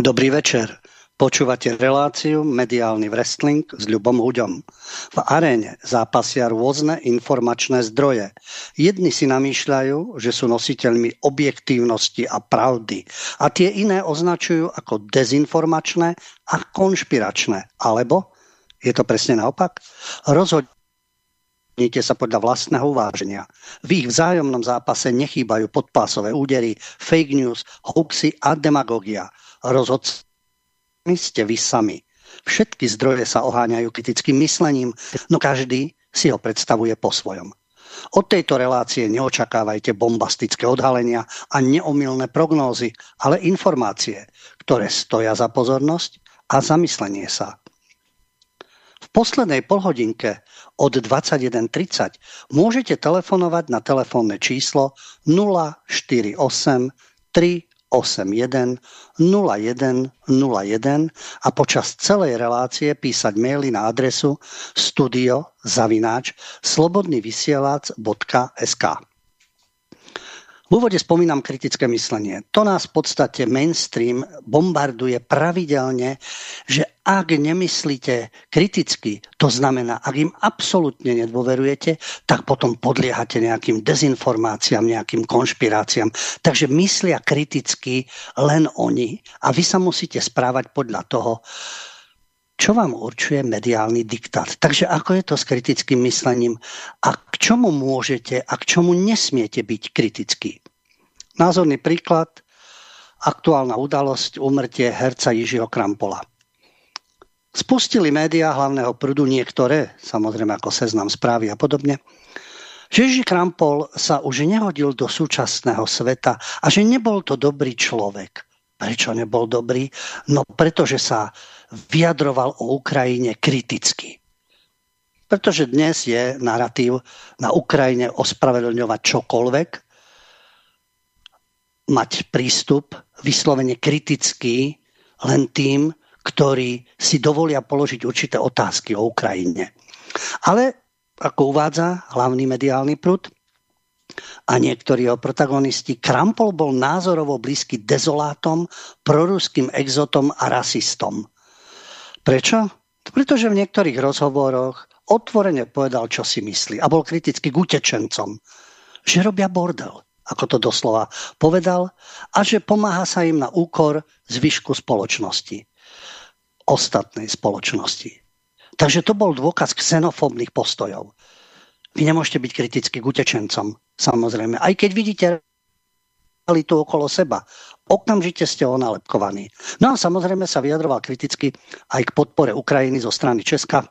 Dobrý večer. Počúvate reláciu Mediálny wrestling s Ľubom Huďom. V aréne zápasia rôzne informačné zdroje. Jedni si namýšľajú, že sú nositeľmi objektívnosti a pravdy a tie iné označujú ako dezinformačné a konšpiračné. Alebo je to presne naopak? Rozhodnite sa podľa vlastného uváženia. V ich vzájomnom zápase nechýbajú podpásové údery, fake news, hoaxy a demagogia. Rozhodca ste vy sami. Všetky zdroje sa oháňajú kritickým myslením, no každý si ho predstavuje po svojom. Od tejto relácie neočakávajte bombastické odhalenia a neomilné prognózy, ale informácie, ktoré stoja za pozornosť a zamyslenie sa. V poslednej polhodinke od 21.30 môžete telefonovať na telefónne číslo 048 3 81 01 01 a počas celej relácie písať maily na adresu studio zavináč slobodnyvysielac.sk v úvode spomínam kritické myslenie. To nás v podstate mainstream bombarduje pravidelne, že ak nemyslíte kriticky, to znamená, ak im absolútne nedôverujete, tak potom podliehate nejakým dezinformáciám, nejakým konšpiráciám. Takže myslia kriticky len oni a vy sa musíte správať podľa toho, čo vám určuje mediálny diktát. Takže ako je to s kritickým myslením a k čomu môžete a k čomu nesmiete byť kritický. Názorný príklad, aktuálna udalosť, umrtie herca Jižiho Krampola. Spustili médiá hlavného prúdu niektoré, samozrejme ako seznam správy a podobne, že Jiži Krampol sa už nehodil do súčasného sveta a že nebol to dobrý človek. Prečo nebol dobrý? No pretože sa vyjadroval o Ukrajine kriticky. Pretože dnes je narratív na Ukrajine ospravedlňovať čokoľvek, mať prístup vyslovene kritický len tým, ktorí si dovolia položiť určité otázky o Ukrajine. Ale ako uvádza hlavný mediálny prúd, a niektorí jeho protagonisti, Krampol bol názorovo blízky dezolátom, proruským exotom a rasistom. Prečo? Pretože v niektorých rozhovoroch otvorene povedal, čo si myslí a bol kritický k utečencom, že robia bordel, ako to doslova povedal, a že pomáha sa im na úkor zvyšku spoločnosti, ostatnej spoločnosti. Takže to bol dôkaz xenofóbnych postojov. Vy nemôžete byť kritickí k utečencom, samozrejme. Aj keď vidíte realitu okolo seba okamžite ste onalepkovaní. No a samozrejme sa vyjadroval kriticky aj k podpore Ukrajiny zo strany Česka.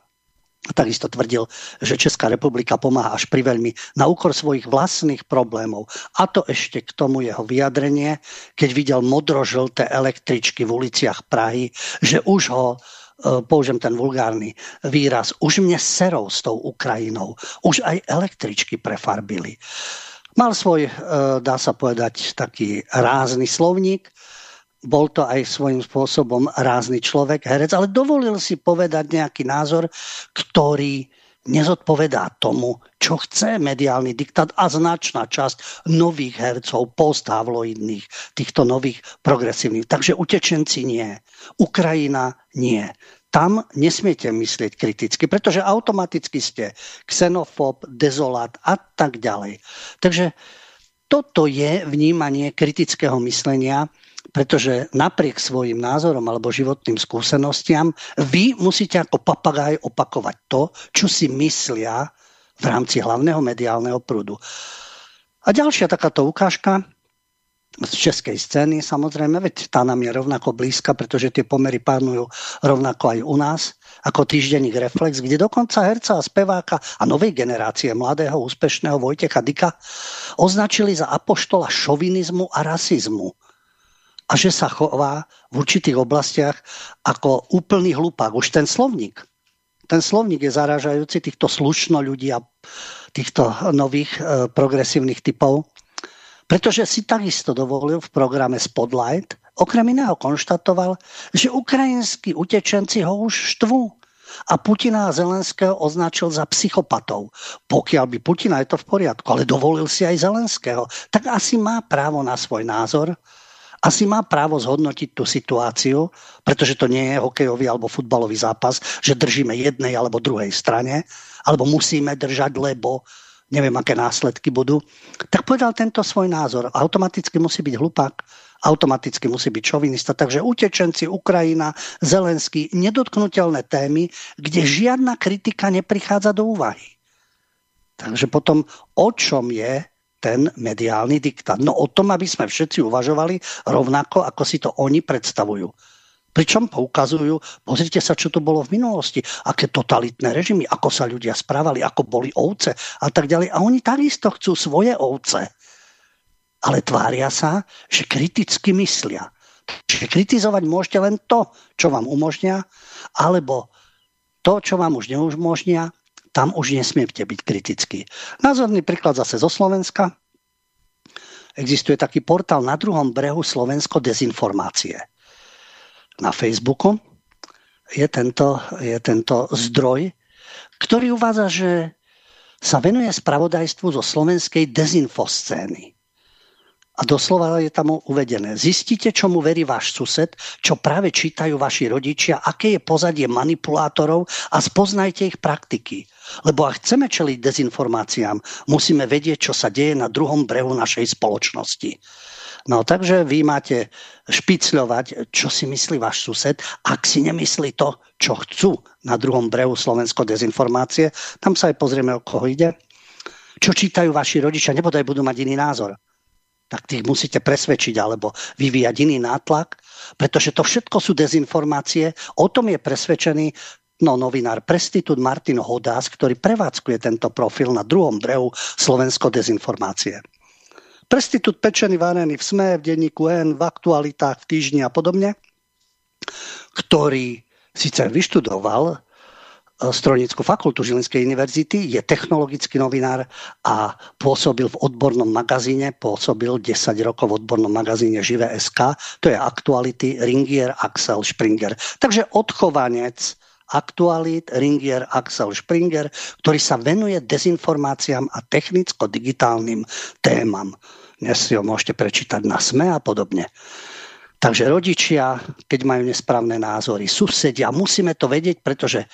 Takisto tvrdil, že Česká republika pomáha až pri veľmi na úkor svojich vlastných problémov. A to ešte k tomu jeho vyjadrenie, keď videl modrožlté električky v uliciach Prahy, že už ho použijem ten vulgárny výraz, už mne serou s tou Ukrajinou. Už aj električky prefarbili. Mal svoj, e, dá sa povedať, taký rázny slovník, bol to aj svojím spôsobom rázny človek, herec, ale dovolil si povedať nejaký názor, ktorý nezodpovedá tomu, čo chce mediálny diktát a značná časť nových hercov, postávloidných, týchto nových progresívnych. Takže utečenci nie, Ukrajina nie tam nesmiete myslieť kriticky, pretože automaticky ste xenofób, dezolát a tak ďalej. Takže toto je vnímanie kritického myslenia, pretože napriek svojim názorom alebo životným skúsenostiam vy musíte ako papagaj opakovať to, čo si myslia v rámci hlavného mediálneho prúdu. A ďalšia takáto ukážka z českej scény samozrejme, veď tá nám je rovnako blízka, pretože tie pomery pánujú rovnako aj u nás, ako týždenník Reflex, kde dokonca herca a speváka a novej generácie mladého úspešného Vojtecha Dika označili za apoštola šovinizmu a rasizmu. A že sa chová v určitých oblastiach ako úplný hlupák. Už ten slovník, ten slovník je zaražajúci týchto slušno ľudí a týchto nových e, progresívnych typov pretože si takisto dovolil v programe Spotlight, okrem iného konštatoval, že ukrajinskí utečenci ho už štvú a Putina a Zelenského označil za psychopatov. Pokiaľ by Putina je to v poriadku, ale dovolil si aj Zelenského, tak asi má právo na svoj názor asi má právo zhodnotiť tú situáciu, pretože to nie je hokejový alebo futbalový zápas, že držíme jednej alebo druhej strane, alebo musíme držať, lebo neviem, aké následky budú. Tak povedal tento svoj názor. Automaticky musí byť hlupák, automaticky musí byť šovinista. Takže utečenci, Ukrajina, Zelenský, nedotknutelné témy, kde žiadna kritika neprichádza do úvahy. Takže potom o čom je ten mediálny diktát. No o tom, aby sme všetci uvažovali rovnako, ako si to oni predstavujú. Pričom poukazujú, pozrite sa, čo to bolo v minulosti, aké totalitné režimy, ako sa ľudia správali, ako boli ovce a tak ďalej. A oni takisto chcú svoje ovce. Ale tvária sa, že kriticky myslia. Že kritizovať môžete len to, čo vám umožnia, alebo to, čo vám už neumožnia, tam už nesmiete byť kritický. Názorný príklad zase zo Slovenska. Existuje taký portál na druhom brehu Slovensko dezinformácie. Na Facebooku je tento, je tento zdroj, ktorý uvádza, že sa venuje spravodajstvu zo slovenskej dezinfoscény. A doslova je tam uvedené. Zistite, čomu verí váš sused, čo práve čítajú vaši rodičia, aké je pozadie manipulátorov a spoznajte ich praktiky. Lebo ak chceme čeliť dezinformáciám, musíme vedieť, čo sa deje na druhom brehu našej spoločnosti. No takže vy máte špicľovať, čo si myslí váš sused. Ak si nemyslí to, čo chcú na druhom brehu Slovensko dezinformácie, tam sa aj pozrieme, o koho ide. Čo čítajú vaši rodičia, nebodaj budú mať iný názor tak tých musíte presvedčiť alebo vyvíjať iný nátlak, pretože to všetko sú dezinformácie. O tom je presvedčený no, novinár Prestitút Martin Hodás, ktorý prevádzkuje tento profil na druhom brehu Slovensko dezinformácie. Prestitút pečený, varený v SME, v denníku N, v aktualitách, v týždni a podobne, ktorý síce vyštudoval Strojnickú fakultu Žilinskej univerzity, je technologický novinár a pôsobil v odbornom magazíne, pôsobil 10 rokov v odbornom magazíne Živé SK, to je aktuality Ringier Axel Springer. Takže odchovanec aktualit Ringier Axel Springer, ktorý sa venuje dezinformáciám a technicko-digitálnym témam. Dnes si ho môžete prečítať na SME a podobne. Takže rodičia, keď majú nesprávne názory, susedia, musíme to vedieť, pretože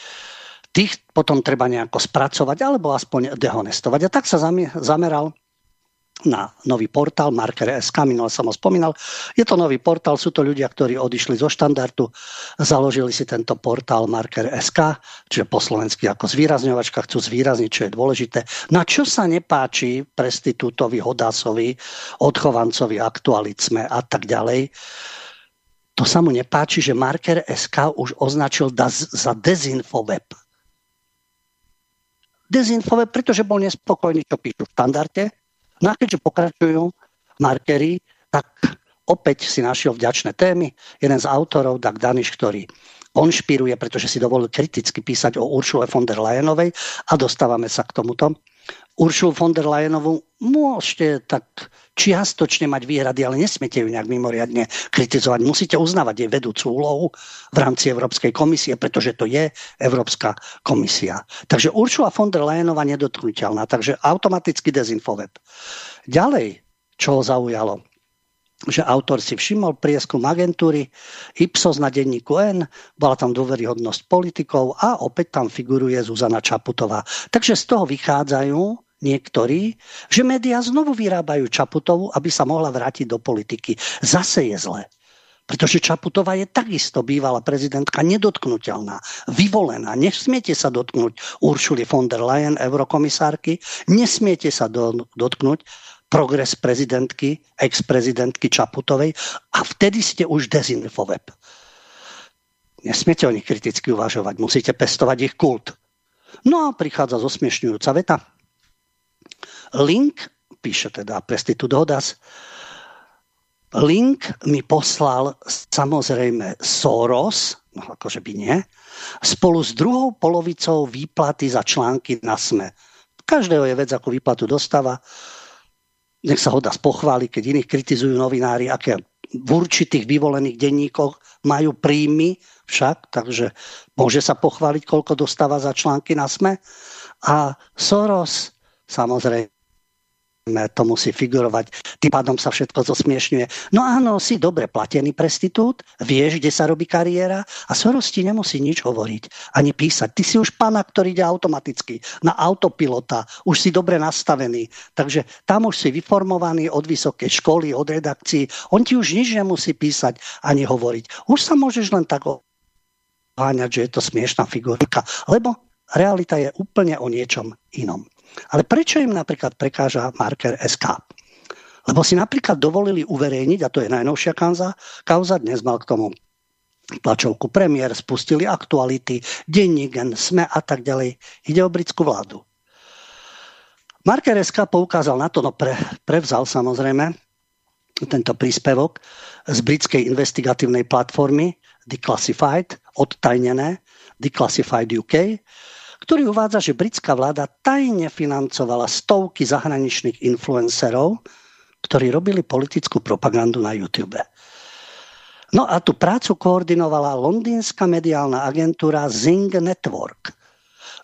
tých potom treba nejako spracovať alebo aspoň dehonestovať. A tak sa zameral na nový portál Marker.sk, minule som ho spomínal. Je to nový portál, sú to ľudia, ktorí odišli zo štandardu, založili si tento portál Marker.sk, čiže po slovensky ako zvýrazňovačka, chcú zvýrazniť, čo je dôležité. Na čo sa nepáči prestitútovi, hodásovi, odchovancovi, aktualicme a tak ďalej, to sa mu nepáči, že Marker.sk už označil za dezinfoweb dezinfové, pretože bol nespokojný, čo píšu v štandarde. No a keďže pokračujú markery, tak opäť si našiel vďačné témy. Jeden z autorov, Doug Daniš, ktorý konšpiruje, pretože si dovolil kriticky písať o Uršule von der Leyenovej a dostávame sa k tomuto. Uršulu von der Leyenovú môžete tak čiastočne mať výhrady, ale nesmiete ju nejak mimoriadne kritizovať. Musíte uznávať jej vedúcu úlohu v rámci Európskej komisie, pretože to je Európska komisia. Takže Uršula von der Leyenová nedotknutelná, takže automaticky dezinfoweb. Ďalej, čo ho zaujalo, že autor si všimol prieskum agentúry Ipsos na denníku N, bola tam dôveryhodnosť politikov a opäť tam figuruje Zuzana Čaputová. Takže z toho vychádzajú niektorí, že médiá znovu vyrábajú Čaputovu, aby sa mohla vrátiť do politiky. Zase je zle. Pretože Čaputová je takisto bývalá prezidentka nedotknutelná, vyvolená. Nesmiete sa dotknúť Uršuli von der Leyen, eurokomisárky, nesmiete sa do, dotknúť progres prezidentky, ex-prezidentky Čaputovej a vtedy ste už dezinfoweb. Nesmiete o nich kriticky uvažovať, musíte pestovať ich kult. No a prichádza zosmiešňujúca veta. Link, píše teda Prestitut Hodas, link mi poslal samozrejme Soros, no akože by nie, spolu s druhou polovicou výplaty za články na SME. Každého je vec, ako výplatu dostáva. Nech sa Hodas pochváli, keď iných kritizujú novinári, aké v určitých vyvolených denníkoch majú príjmy však, takže môže sa pochváliť, koľko dostáva za články na SME. A Soros samozrejme to musí figurovať, tým pádom sa všetko zosmiešňuje. No áno, si dobre platený prestitút, vieš, kde sa robí kariéra a Soros ti nemusí nič hovoriť, ani písať. Ty si už pana, ktorý ide automaticky, na autopilota, už si dobre nastavený. Takže tam už si vyformovaný od vysokej školy, od redakcií. On ti už nič nemusí písať ani hovoriť. Už sa môžeš len tak oháňať, že je to smiešná figurka, lebo realita je úplne o niečom inom. Ale prečo im napríklad prekáža marker SK? Lebo si napríklad dovolili uverejniť, a to je najnovšia kauza, kauza dnes mal k tomu tlačovku premiér, spustili aktuality, denník, SME a tak ďalej. Ide o britskú vládu. Marker SK poukázal na to, no pre, prevzal samozrejme tento príspevok z britskej investigatívnej platformy Declassified, odtajnené, Declassified UK, ktorý uvádza, že britská vláda tajne financovala stovky zahraničných influencerov, ktorí robili politickú propagandu na YouTube. No a tú prácu koordinovala londýnska mediálna agentúra Zing Network.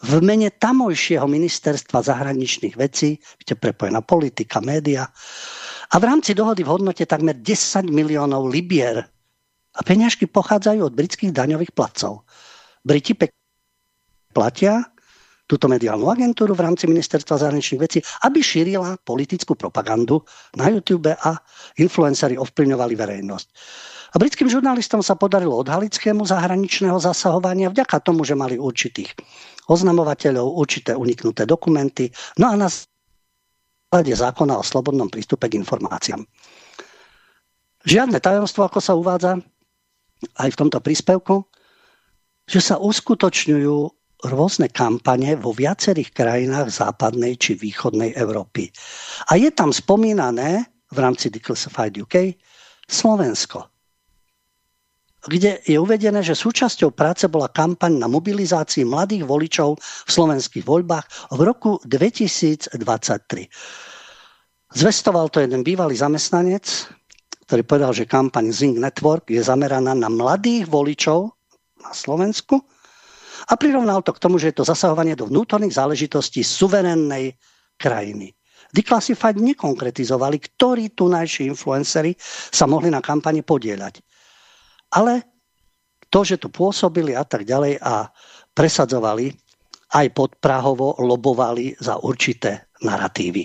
V mene tamojšieho ministerstva zahraničných vecí, viete, prepojená politika, média, a v rámci dohody v hodnote takmer 10 miliónov libier a peňažky pochádzajú od britských daňových placov. Briti pek- platia túto mediálnu agentúru v rámci ministerstva zahraničných vecí, aby šírila politickú propagandu na YouTube a influenceri ovplyvňovali verejnosť. A britským žurnalistom sa podarilo odhalickému zahraničného zasahovania vďaka tomu, že mali určitých oznamovateľov, určité uniknuté dokumenty, no a na základe zákona o slobodnom prístupe k informáciám. Žiadne tajomstvo, ako sa uvádza aj v tomto príspevku, že sa uskutočňujú rôzne kampane vo viacerých krajinách západnej či východnej Európy. A je tam spomínané v rámci Declassified UK Slovensko, kde je uvedené, že súčasťou práce bola kampaň na mobilizácii mladých voličov v slovenských voľbách v roku 2023. Zvestoval to jeden bývalý zamestnanec, ktorý povedal, že kampaň Zing Network je zameraná na mladých voličov na Slovensku a prirovnal to k tomu, že je to zasahovanie do vnútorných záležitostí suverénnej krajiny. Declassified nekonkretizovali, ktorí tunajší influenceri sa mohli na kampane podieľať. Ale to, že tu pôsobili a tak ďalej a presadzovali, aj pod Prahovo lobovali za určité narratívy.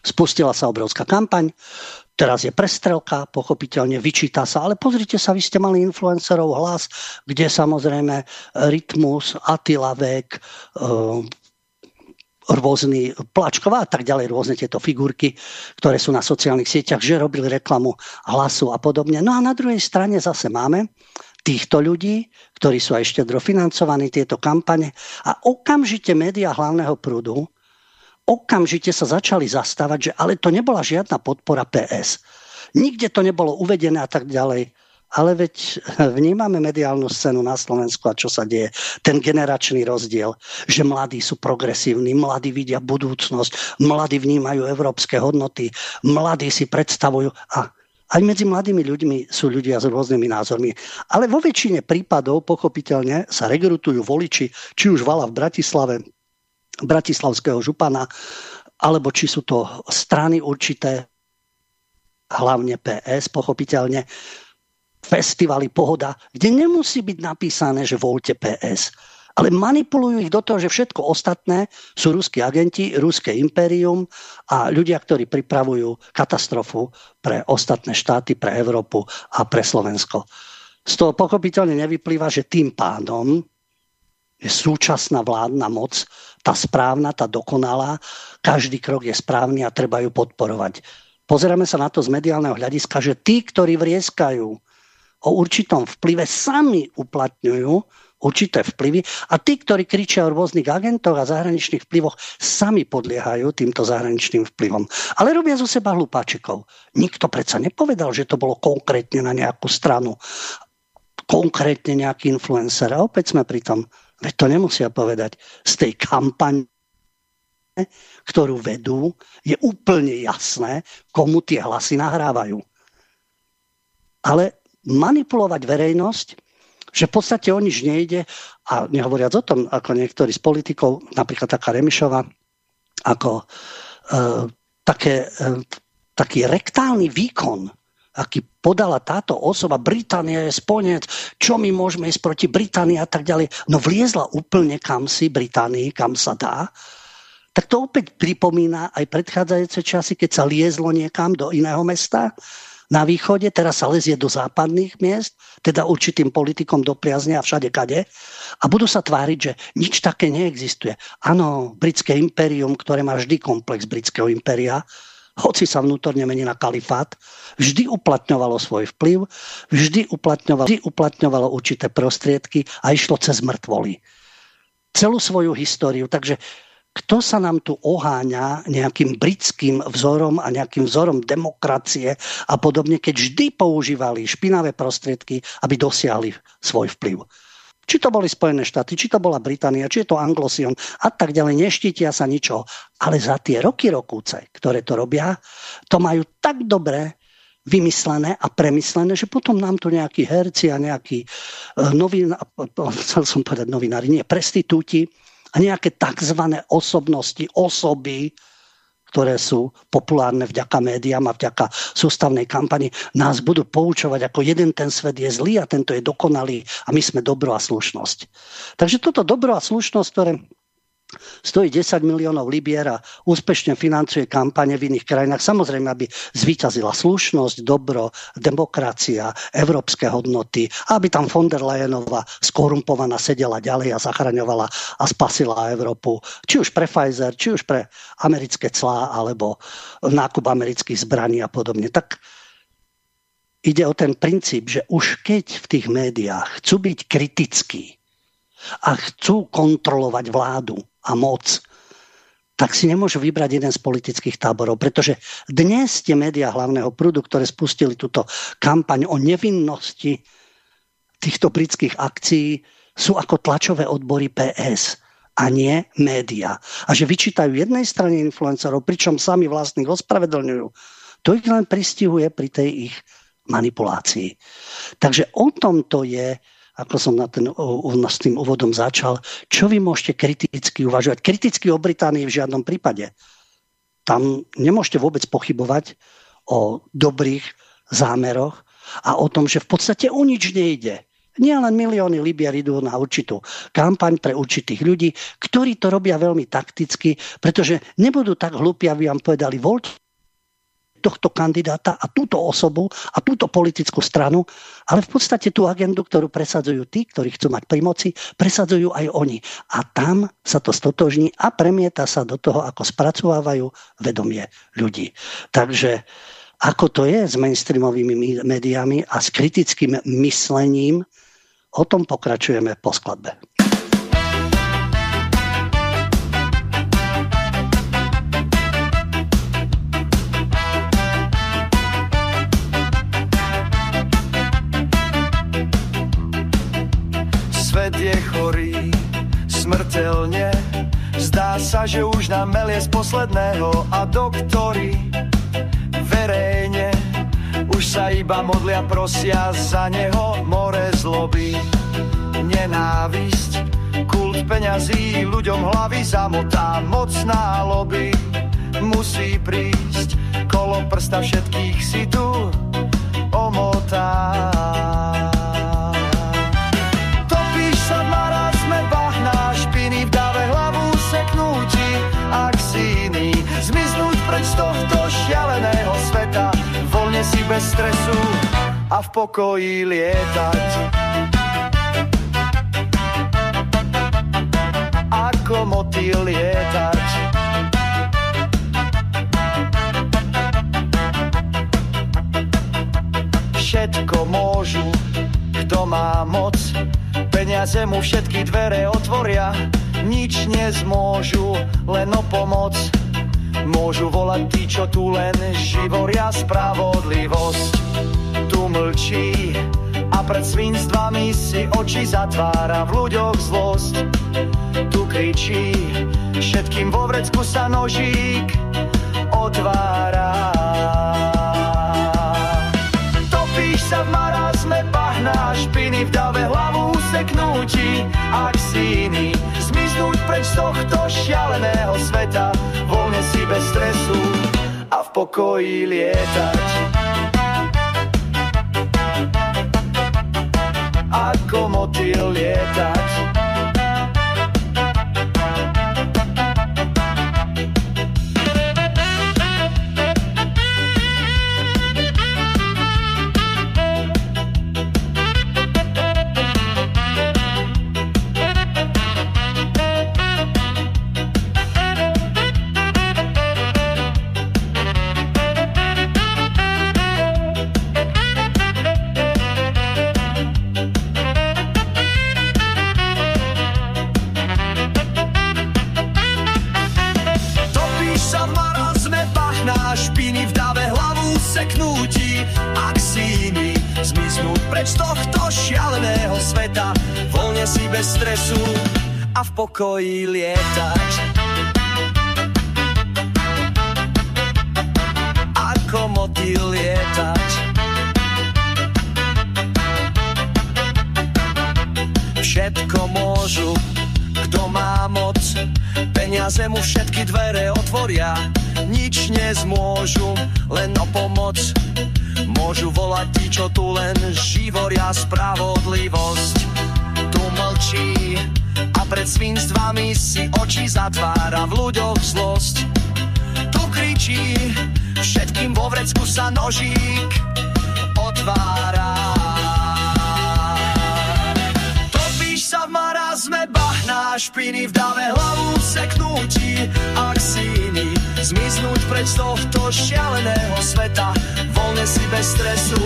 Spustila sa obrovská kampaň, Teraz je prestrelka, pochopiteľne vyčíta sa, ale pozrite sa, vy ste mali influencerov hlas, kde samozrejme Rytmus, Attila Vek, eh, rôzny Plačková a tak ďalej, rôzne tieto figurky, ktoré sú na sociálnych sieťach, že robili reklamu hlasu a podobne. No a na druhej strane zase máme týchto ľudí, ktorí sú aj štedro financovaní, tieto kampane a okamžite média hlavného prúdu okamžite sa začali zastávať, že ale to nebola žiadna podpora PS. Nikde to nebolo uvedené a tak ďalej. Ale veď vnímame mediálnu scénu na Slovensku a čo sa deje. Ten generačný rozdiel, že mladí sú progresívni, mladí vidia budúcnosť, mladí vnímajú európske hodnoty, mladí si predstavujú a aj medzi mladými ľuďmi sú ľudia s rôznymi názormi. Ale vo väčšine prípadov, pochopiteľne, sa rekrutujú voliči, či už vala v Bratislave, bratislavského župana, alebo či sú to strany určité, hlavne PS, pochopiteľne, festivaly Pohoda, kde nemusí byť napísané, že voľte PS. Ale manipulujú ich do toho, že všetko ostatné sú ruskí agenti, ruské impérium a ľudia, ktorí pripravujú katastrofu pre ostatné štáty, pre Európu a pre Slovensko. Z toho pochopiteľne nevyplýva, že tým pádom je súčasná vládna moc tá správna, tá dokonalá. Každý krok je správny a treba ju podporovať. Pozeráme sa na to z mediálneho hľadiska, že tí, ktorí vrieskajú o určitom vplyve, sami uplatňujú určité vplyvy a tí, ktorí kričia o rôznych agentoch a zahraničných vplyvoch, sami podliehajú týmto zahraničným vplyvom. Ale robia zo seba hlupáčikov. Nikto predsa nepovedal, že to bolo konkrétne na nejakú stranu, konkrétne nejaký influencer. A opäť sme pri tom, Veď to nemusia povedať. Z tej kampane, ktorú vedú, je úplne jasné, komu tie hlasy nahrávajú. Ale manipulovať verejnosť, že v podstate o nič nejde, a nehovoriac o tom, ako niektorí z politikov, napríklad taká Remišova, ako e, také, e, taký rektálny výkon, aký podala táto osoba, Británia je sponec, čo my môžeme ísť proti Británii a tak ďalej. No vliezla úplne kam si Británii, kam sa dá. Tak to opäť pripomína aj predchádzajúce časy, keď sa liezlo niekam do iného mesta na východe, teraz sa lezie do západných miest, teda určitým politikom do priazne a všade kade. A budú sa tváriť, že nič také neexistuje. Áno, britské impérium, ktoré má vždy komplex britského impéria, hoci sa vnútorne mení na kalifát, vždy uplatňovalo svoj vplyv, vždy uplatňovalo, vždy uplatňovalo určité prostriedky a išlo cez mŕtvoly. Celú svoju históriu. Takže kto sa nám tu oháňa nejakým britským vzorom a nejakým vzorom demokracie a podobne, keď vždy používali špinavé prostriedky, aby dosiahli svoj vplyv. Či to boli Spojené štáty, či to bola Británia, či je to Anglosion a tak ďalej, neštítia sa ničo. Ale za tie roky rokúce, ktoré to robia, to majú tak dobre vymyslené a premyslené, že potom nám tu nejakí herci a nejakí novinári, chcel som povedať novinári, nie, prestitúti, a nejaké tzv. osobnosti, osoby, ktoré sú populárne vďaka médiám a vďaka sústavnej kampani, nás budú poučovať, ako jeden ten svet je zlý a tento je dokonalý a my sme dobro a slušnosť. Takže toto dobro a slušnosť, ktoré stojí 10 miliónov libier a úspešne financuje kampane v iných krajinách. Samozrejme, aby zvíťazila slušnosť, dobro, demokracia, európske hodnoty, aby tam von der Leyenová skorumpovaná sedela ďalej a zachraňovala a spasila Európu. Či už pre Pfizer, či už pre americké clá, alebo nákup amerických zbraní a podobne. Tak ide o ten princíp, že už keď v tých médiách chcú byť kritickí a chcú kontrolovať vládu, a moc, tak si nemôžu vybrať jeden z politických táborov, pretože dnes tie médiá hlavného prúdu, ktoré spustili túto kampaň o nevinnosti týchto britských akcií, sú ako tlačové odbory PS a nie média. A že vyčítajú jednej strane influencerov, pričom sami vlastných ospravedlňujú, to ich len pristihuje pri tej ich manipulácii. Takže o tom to je ako som na ten, s tým úvodom začal, čo vy môžete kriticky uvažovať. Kriticky o Británii v žiadnom prípade. Tam nemôžete vôbec pochybovať o dobrých zámeroch a o tom, že v podstate o nič nejde. Nie len milióny Libier idú na určitú kampaň pre určitých ľudí, ktorí to robia veľmi takticky, pretože nebudú tak hlúpi, aby vám povedali, voľte tohto kandidáta a túto osobu a túto politickú stranu, ale v podstate tú agendu, ktorú presadzujú tí, ktorí chcú mať pri moci, presadzujú aj oni. A tam sa to stotožní a premieta sa do toho, ako spracovávajú vedomie ľudí. Takže ako to je s mainstreamovými médiami a s kritickým myslením, o tom pokračujeme po skladbe. Smrteľne. Zdá sa, že už nám melie z posledného a doktori verejne už sa iba modlia, prosia za neho more zloby. Nenávisť, kult peňazí, ľuďom hlavy zamotá, mocná lobby musí prísť, kolo prsta všetkých si tu omotá. Bez stresu a v pokoji lietať. Ako motýl lietať. Všetko môžu, kto má moc. Peniaze mu všetky dvere otvoria. Nič nezmôžu, len o pomoc Môžu volať tí, čo tu len živoria spravodlivosť. Tu mlčí a pred svinstvami si oči zatvára v ľuďoch zlosť. Tu kričí, všetkým vo vrecku sa nožík otvára. Topíš sa v marazme, pahná špiny v dave hlavu useknúti, ak si iný, preč z tohto šialeného sveta, voľne si bez stresu a v pokoji lietať. Ako motýl lietať. koji lijeta sa nožík otvára. Topíš sa v marazme, bahná špiny v dave hlavu seknúti, ak si iný, zmiznúť preč tohto šialeného sveta, voľne si bez stresu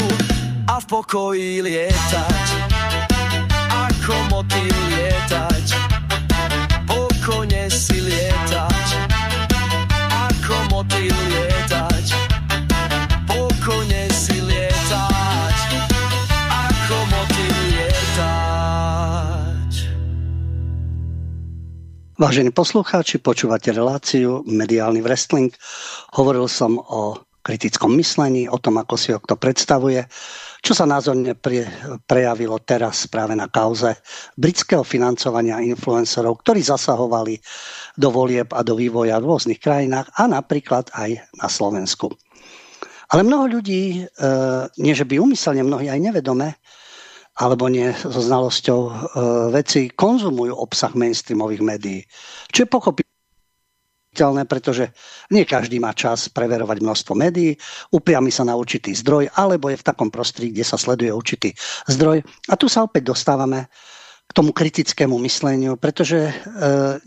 a v pokoji lietať. Ako motýl lietať, Vážení poslucháči, počúvate reláciu Mediálny wrestling. Hovoril som o kritickom myslení, o tom, ako si ho kto predstavuje čo sa názorne pre, prejavilo teraz práve na kauze britského financovania influencerov, ktorí zasahovali do volieb a do vývoja v rôznych krajinách a napríklad aj na Slovensku. Ale mnoho ľudí, e, nie že by umyselne, mnohí aj nevedome, alebo nie so znalosťou e, veci, konzumujú obsah mainstreamových médií. Čo je pochopiteľné pretože nie každý má čas preverovať množstvo médií, upriami sa na určitý zdroj, alebo je v takom prostredí, kde sa sleduje určitý zdroj. A tu sa opäť dostávame k tomu kritickému mysleniu, pretože e,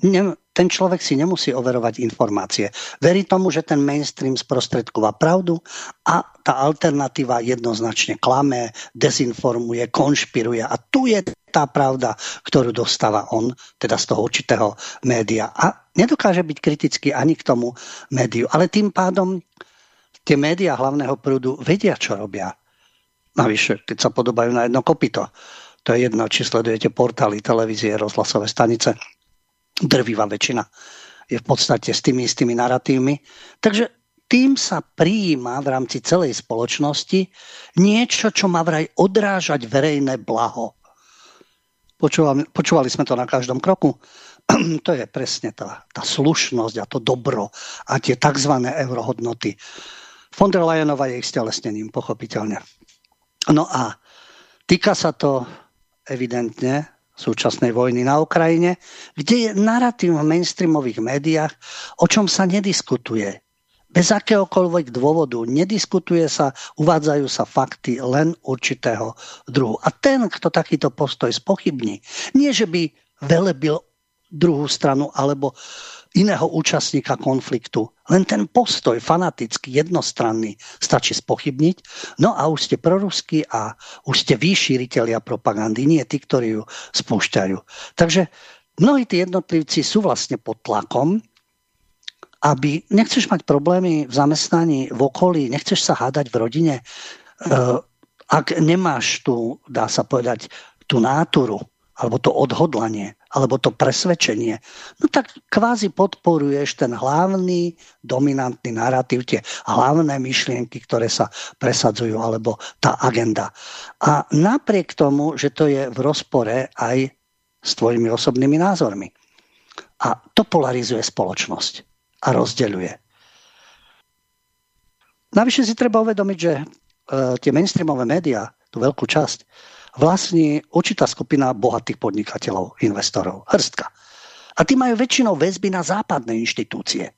ne, ten človek si nemusí overovať informácie. Verí tomu, že ten mainstream sprostredkova pravdu a tá alternatíva jednoznačne klame, dezinformuje, konšpiruje. A tu je tá pravda, ktorú dostáva on, teda z toho určitého média. A nedokáže byť kritický ani k tomu médiu. Ale tým pádom tie médiá hlavného prúdu vedia, čo robia. Navyše, keď sa podobajú na jedno kopito. To je jedno, či sledujete portály, televízie, rozhlasové stanice drvivá väčšina je v podstate s tými istými narratívmi. Takže tým sa prijíma v rámci celej spoločnosti niečo, čo má vraj odrážať verejné blaho. Počúvali, počúvali sme to na každom kroku. to je presne tá, tá slušnosť a to dobro a tie tzv. eurohodnoty. Von der Leyenová je ich stelesnením, pochopiteľne. No a týka sa to evidentne súčasnej vojny na Ukrajine, kde je narratív v mainstreamových médiách, o čom sa nediskutuje. Bez akéhokoľvek dôvodu nediskutuje sa, uvádzajú sa fakty len určitého druhu. A ten, kto takýto postoj spochybní, nie že by velebil druhú stranu alebo iného účastníka konfliktu. Len ten postoj fanatický, jednostranný stačí spochybniť. No a už ste proruskí a už ste vy propagandy, nie tí, ktorí ju spúšťajú. Takže mnohí tí jednotlivci sú vlastne pod tlakom, aby nechceš mať problémy v zamestnaní, v okolí, nechceš sa hádať v rodine, eh, ak nemáš tu, dá sa povedať, tú náturu, alebo to odhodlanie, alebo to presvedčenie, no tak kvázi podporuješ ten hlavný dominantný narratív, tie hlavné myšlienky, ktoré sa presadzujú, alebo tá agenda. A napriek tomu, že to je v rozpore aj s tvojimi osobnými názormi. A to polarizuje spoločnosť a rozdeľuje. Navyše si treba uvedomiť, že e, tie mainstreamové médiá, tú veľkú časť, vlastní určitá skupina bohatých podnikateľov, investorov, hrstka. A tí majú väčšinou väzby na západné inštitúcie.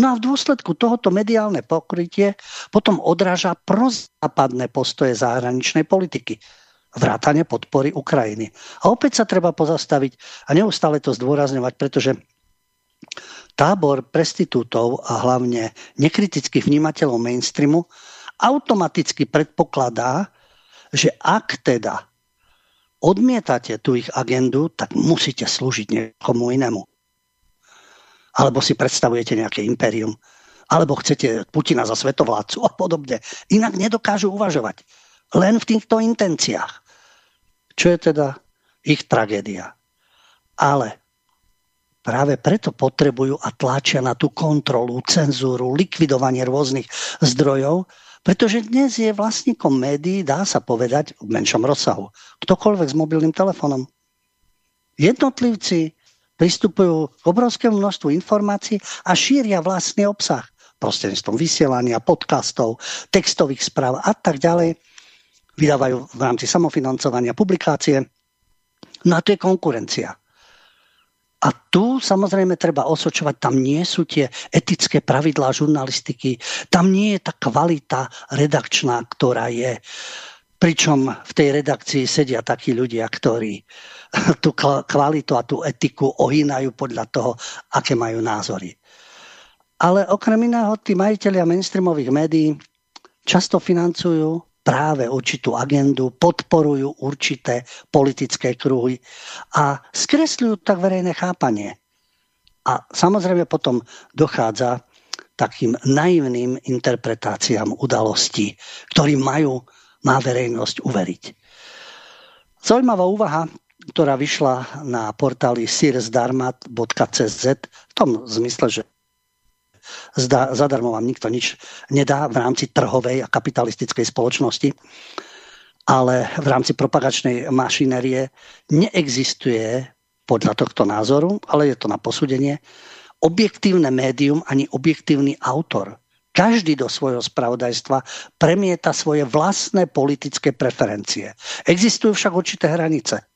No a v dôsledku tohoto mediálne pokrytie potom odráža prozápadné postoje zahraničnej politiky vrátane podpory Ukrajiny. A opäť sa treba pozastaviť a neustále to zdôrazňovať, pretože tábor prestitútov a hlavne nekritických vnímateľov mainstreamu automaticky predpokladá, že ak teda odmietate tú ich agendu, tak musíte slúžiť niekomu inému alebo si predstavujete nejaké impérium, alebo chcete Putina za svetovládcu a podobne. Inak nedokážu uvažovať. Len v týchto intenciách. Čo je teda ich tragédia. Ale práve preto potrebujú a tlačia na tú kontrolu, cenzúru, likvidovanie rôznych zdrojov, pretože dnes je vlastníkom médií, dá sa povedať, v menšom rozsahu. Ktokoľvek s mobilným telefónom. Jednotlivci pristupujú k obrovskému množstvu informácií a šíria vlastný obsah prostredníctvom vysielania, podcastov, textových správ a tak ďalej. Vydávajú v rámci samofinancovania publikácie. No a to je konkurencia. A tu samozrejme treba osočovať, tam nie sú tie etické pravidlá žurnalistiky, tam nie je tá kvalita redakčná, ktorá je. Pričom v tej redakcii sedia takí ľudia, ktorí tú kvalitu a tú etiku ohýnajú podľa toho, aké majú názory. Ale okrem iného, tí majiteľia mainstreamových médií často financujú práve určitú agendu, podporujú určité politické kruhy a skresľujú tak verejné chápanie. A samozrejme potom dochádza takým naivným interpretáciám udalostí, ktorým majú, má verejnosť uveriť. Zaujímavá úvaha ktorá vyšla na portáli sirsdarmat.cz v tom zmysle, že zadarmo vám nikto nič nedá v rámci trhovej a kapitalistickej spoločnosti, ale v rámci propagačnej mašinérie neexistuje podľa tohto názoru, ale je to na posúdenie, objektívne médium ani objektívny autor. Každý do svojho spravodajstva premieta svoje vlastné politické preferencie. Existujú však určité hranice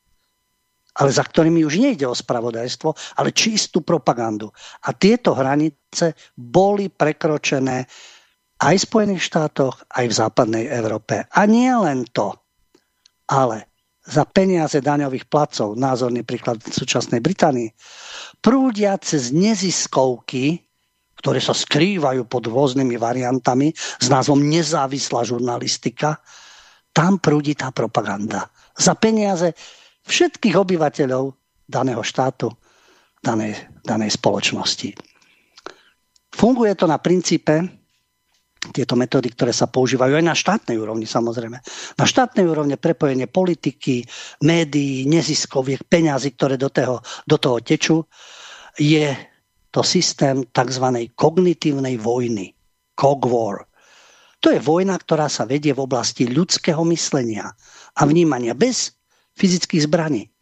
ale za ktorými už nejde o spravodajstvo, ale čistú propagandu. A tieto hranice boli prekročené aj v Spojených štátoch, aj v západnej Európe. A nie len to, ale za peniaze daňových placov, názorný príklad v súčasnej Británii, prúdia cez neziskovky, ktoré sa skrývajú pod rôznymi variantami s názvom nezávislá žurnalistika, tam prúdi tá propaganda. Za peniaze všetkých obyvateľov daného štátu, danej, danej spoločnosti. Funguje to na princípe, tieto metódy, ktoré sa používajú aj na štátnej úrovni samozrejme. Na štátnej úrovni prepojenie politiky, médií, neziskoviek, peňazí, ktoré do toho, do toho tečú, je to systém tzv. kognitívnej vojny. Cog war. To je vojna, ktorá sa vedie v oblasti ľudského myslenia a vnímania bez fyzických zbraní.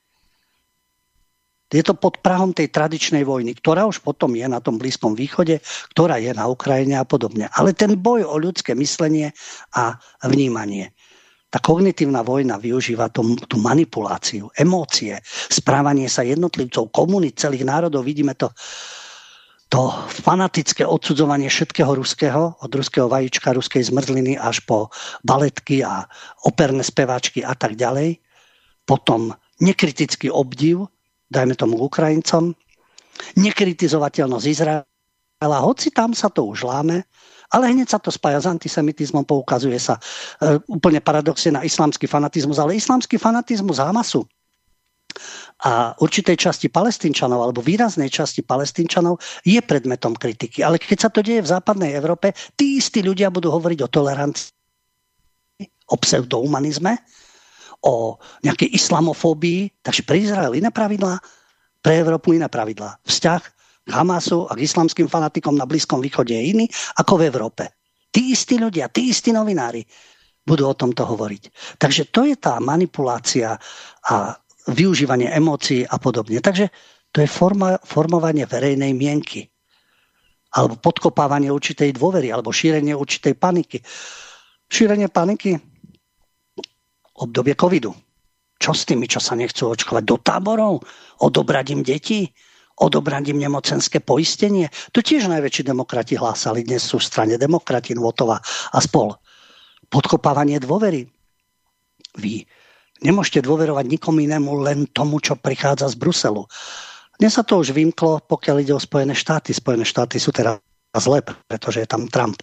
Je to pod prahom tej tradičnej vojny, ktorá už potom je na tom Blízkom východe, ktorá je na Ukrajine a podobne. Ale ten boj o ľudské myslenie a vnímanie. Tá kognitívna vojna využíva tú, tú manipuláciu, emócie, správanie sa jednotlivcov, komunít, celých národov. Vidíme to, to fanatické odsudzovanie všetkého ruského, od ruského vajíčka, ruskej zmrzliny až po baletky a operné speváčky a tak ďalej potom nekritický obdiv, dajme tomu Ukrajincom, nekritizovateľnosť Izraela, hoci tam sa to už láme, ale hneď sa to spája s antisemitizmom, poukazuje sa e, úplne paradoxne na islamský fanatizmus, ale islamský fanatizmus Hamasu a určitej časti palestínčanov alebo výraznej časti palestínčanov je predmetom kritiky. Ale keď sa to deje v západnej Európe, tí istí ľudia budú hovoriť o tolerancii, o pseudohumanizme, o nejakej islamofóbii. Takže pre Izrael iné pravidlá, pre Európu iné pravidlá. Vzťah k Hamasu a k islamským fanatikom na Blízkom východe je iný ako v Európe. Tí istí ľudia, tí istí novinári budú o tomto hovoriť. Takže to je tá manipulácia a využívanie emócií a podobne. Takže to je forma, formovanie verejnej mienky. alebo podkopávanie určitej dôvery, alebo šírenie určitej paniky. Šírenie paniky obdobie covidu. Čo s tými, čo sa nechcú očkovať? Do táborov? Odobrať im deti? Odobrať im nemocenské poistenie? To tiež najväčší demokrati hlásali. Dnes sú v strane demokrati, Nvotova a spol. Podkopávanie dôvery. Vy nemôžete dôverovať nikomu inému, len tomu, čo prichádza z Bruselu. Dnes sa to už vymklo, pokiaľ ide o Spojené štáty. Spojené štáty sú teraz zle, pretože je tam Trump.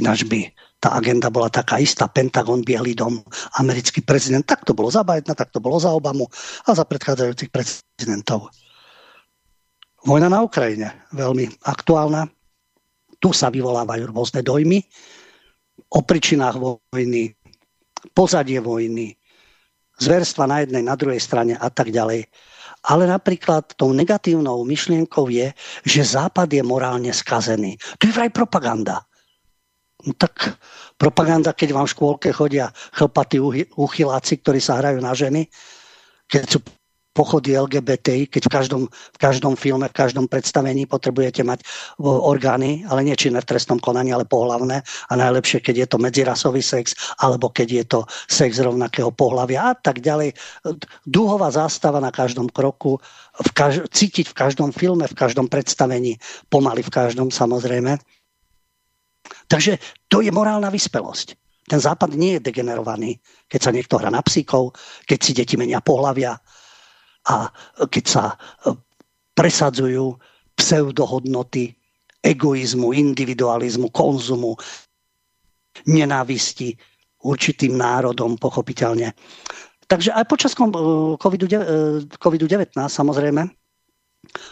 Ináč by tá agenda bola taká istá. Pentagon, Bielý dom, americký prezident. Tak to bolo za Bidena, tak to bolo za Obamu a za predchádzajúcich prezidentov. Vojna na Ukrajine, veľmi aktuálna. Tu sa vyvolávajú rôzne dojmy o príčinách vojny, pozadie vojny, zverstva na jednej, na druhej strane a tak ďalej. Ale napríklad tou negatívnou myšlienkou je, že Západ je morálne skazený. To je vraj propaganda. No tak propaganda, keď vám v škôlke chodia chlpatí uchyláci, ktorí sa hrajú na ženy, keď sú pochody LGBTI, keď v každom, v každom filme, v každom predstavení potrebujete mať orgány, ale nie činné v trestnom konaní, ale pohlavné. A najlepšie, keď je to medzirasový sex, alebo keď je to sex rovnakého pohľavia a tak ďalej. Dúhová zástava na každom kroku, v kaž- cítiť v každom filme, v každom predstavení, pomaly v každom samozrejme. Takže to je morálna vyspelosť. Ten západ nie je degenerovaný, keď sa niekto hrá na psíkov, keď si deti menia pohľavia, a keď sa e, presadzujú pseudohodnoty egoizmu, individualizmu, konzumu, nenávisti určitým národom, pochopiteľne. Takže aj počas COVID-19 e, samozrejme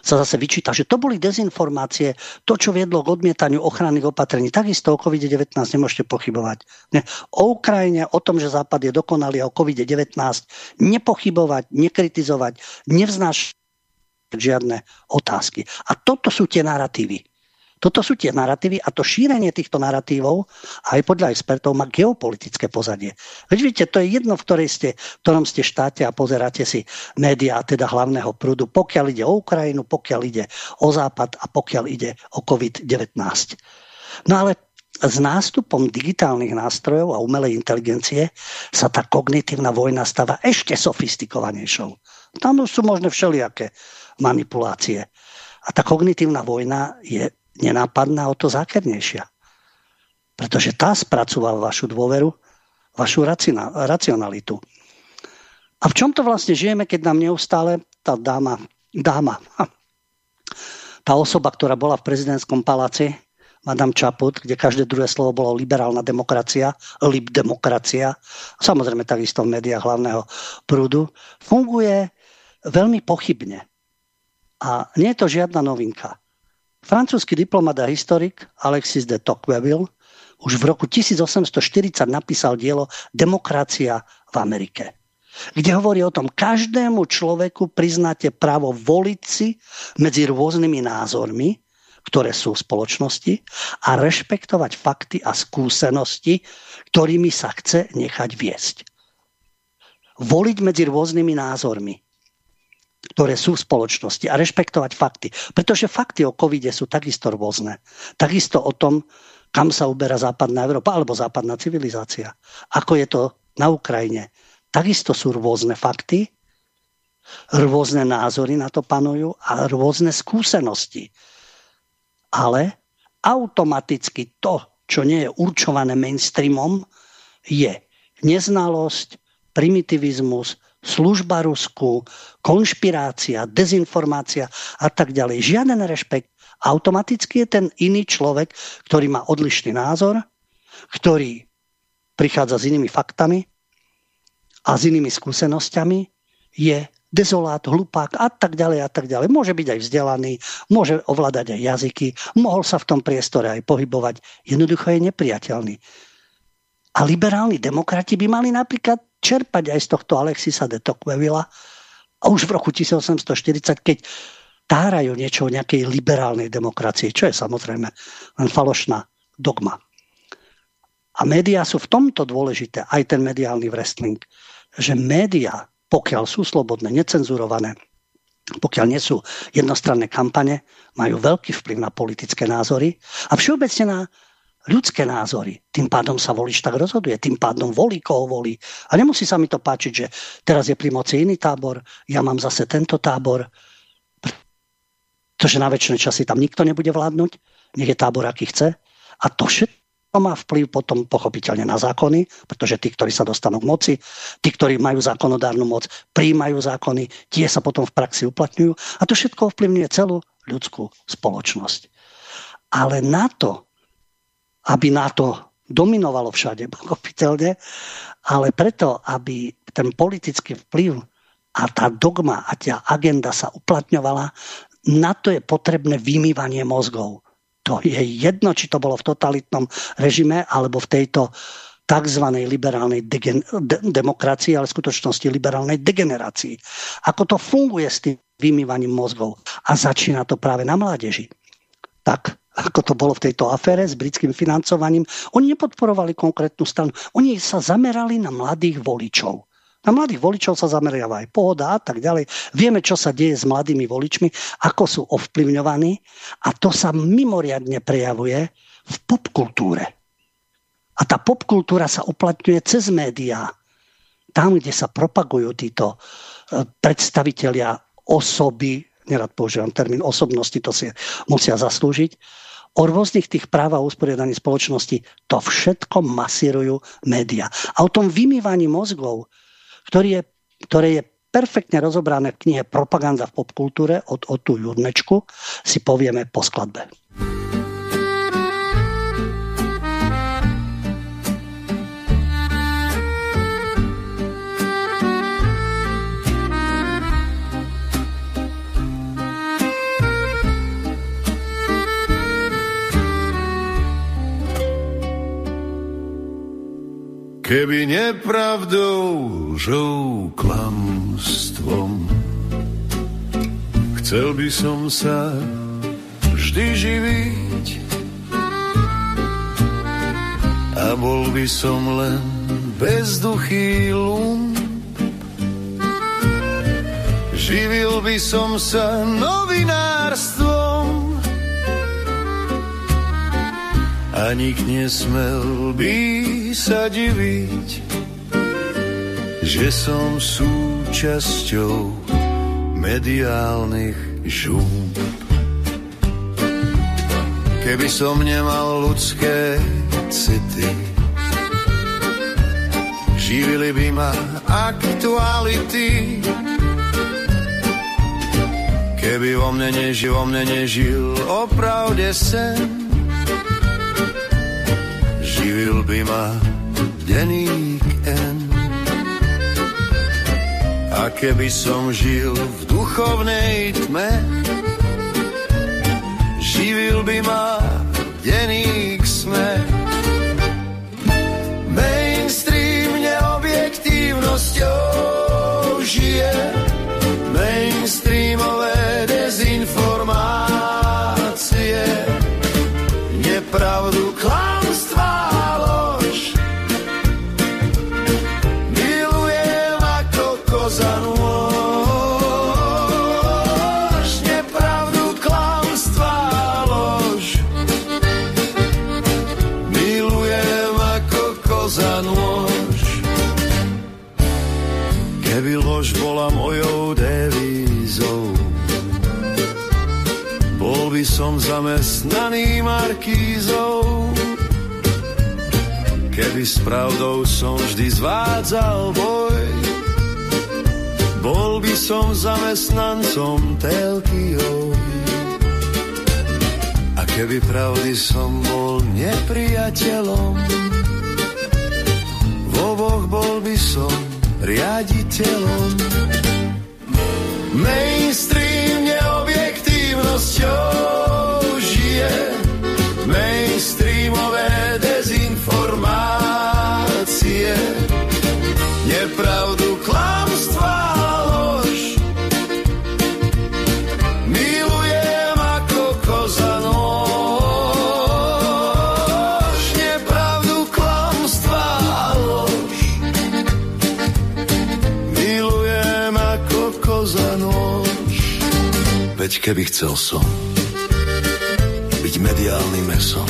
sa zase vyčíta, že to boli dezinformácie, to, čo viedlo k odmietaniu ochranných opatrení. Takisto o COVID-19 nemôžete pochybovať. Ne. O Ukrajine, o tom, že Západ je dokonalý a o COVID-19 nepochybovať, nekritizovať, nevznášať žiadne otázky. A toto sú tie narratívy. Toto sú tie narratívy a to šírenie týchto narratívov aj podľa expertov má geopolitické pozadie. Veď vidíte, to je jedno, v ktorej ste, v ktorom ste štáte a pozeráte si médiá, teda hlavného prúdu, pokiaľ ide o Ukrajinu, pokiaľ ide o Západ a pokiaľ ide o COVID-19. No ale s nástupom digitálnych nástrojov a umelej inteligencie sa tá kognitívna vojna stáva ešte sofistikovanejšou. Tam sú možné všelijaké manipulácie. A tá kognitívna vojna je nenápadná, o to zákernejšia. Pretože tá spracúva vašu dôveru, vašu racionalitu. A v čom to vlastne žijeme, keď nám neustále tá dáma, dáma, tá osoba, ktorá bola v prezidentskom paláci, Madame Čaput, kde každé druhé slovo bolo liberálna demokracia, lib demokracia, samozrejme takisto v médiách hlavného prúdu, funguje veľmi pochybne. A nie je to žiadna novinka. Francúzsky diplomat a historik Alexis de Tocqueville už v roku 1840 napísal dielo Demokracia v Amerike kde hovorí o tom, každému človeku priznáte právo voliť si medzi rôznymi názormi, ktoré sú v spoločnosti a rešpektovať fakty a skúsenosti, ktorými sa chce nechať viesť. Voliť medzi rôznymi názormi ktoré sú v spoločnosti a rešpektovať fakty. Pretože fakty o covide sú takisto rôzne. Takisto o tom, kam sa uberá západná Európa alebo západná civilizácia. Ako je to na Ukrajine. Takisto sú rôzne fakty, rôzne názory na to panujú a rôzne skúsenosti. Ale automaticky to, čo nie je určované mainstreamom, je neznalosť, primitivizmus, služba Rusku, konšpirácia, dezinformácia a tak ďalej. Žiaden rešpekt. Automaticky je ten iný človek, ktorý má odlišný názor, ktorý prichádza s inými faktami a s inými skúsenosťami, je dezolát, hlupák a tak ďalej a tak ďalej. Môže byť aj vzdelaný, môže ovládať aj jazyky, mohol sa v tom priestore aj pohybovať. Jednoducho je nepriateľný. A liberálni demokrati by mali napríklad čerpať aj z tohto Alexisa de Tocqueville a už v roku 1840, keď tárajú niečo o nejakej liberálnej demokracii, čo je samozrejme len falošná dogma. A médiá sú v tomto dôležité, aj ten mediálny wrestling, že médiá, pokiaľ sú slobodné, necenzurované, pokiaľ nie sú jednostranné kampane, majú veľký vplyv na politické názory a všeobecne na ľudské názory. Tým pádom sa volič tak rozhoduje, tým pádom volí, koho volí. A nemusí sa mi to páčiť, že teraz je pri moci iný tábor, ja mám zase tento tábor, pretože na väčšie časy tam nikto nebude vládnuť, nech je tábor, aký chce. A to všetko má vplyv potom pochopiteľne na zákony, pretože tí, ktorí sa dostanú k moci, tí, ktorí majú zákonodárnu moc, príjmajú zákony, tie sa potom v praxi uplatňujú a to všetko ovplyvňuje celú ľudskú spoločnosť. Ale na to, aby na to dominovalo všade, pochopiteľne, ale preto, aby ten politický vplyv a tá dogma a tá agenda sa uplatňovala, na to je potrebné vymývanie mozgov to je jedno, či to bolo v totalitnom režime alebo v tejto tzv. liberálnej degen- de- demokracii, ale v skutočnosti liberálnej degenerácii. Ako to funguje s tým vymývaním mozgov. A začína to práve na mládeži. Tak, ako to bolo v tejto afére s britským financovaním, oni nepodporovali konkrétnu stranu. Oni sa zamerali na mladých voličov. Na mladých voličov sa zameriava aj pohoda a tak ďalej. Vieme, čo sa deje s mladými voličmi, ako sú ovplyvňovaní a to sa mimoriadne prejavuje v popkultúre. A tá popkultúra sa uplatňuje cez médiá. Tam, kde sa propagujú títo e, predstavitelia osoby, nerad používam termín osobnosti, to si musia zaslúžiť, o rôznych tých práv a usporiadaní spoločnosti, to všetko masírujú médiá. A o tom vymývaní mozgov, ktorý je, ktoré je perfektne rozobrané v knihe Propaganda v popkultúre od Otu Jurnečku, si povieme po skladbe. Keby nepravdou, žou klamstvom Chcel by som sa vždy živiť. A bol by som len bezduchý lump Živil by som sa novinárstvom a nik nesmel by sa diviť, že som súčasťou mediálnych žúb. Keby som nemal ľudské city, živili by ma aktuality. Keby vo mne nežil, vo mne nežil opravde sen, živil by ma denník N. A keby som žil v duchovnej tme, živil by ma denník zamestnaný markízou. Keby s pravdou som vždy zvádzal boj, bol by som zamestnancom telkyou. A keby pravdy som bol nepriateľom, v oboch bol by som riaditeľom. Mainstream keby chcel som byť mediálnym mesom.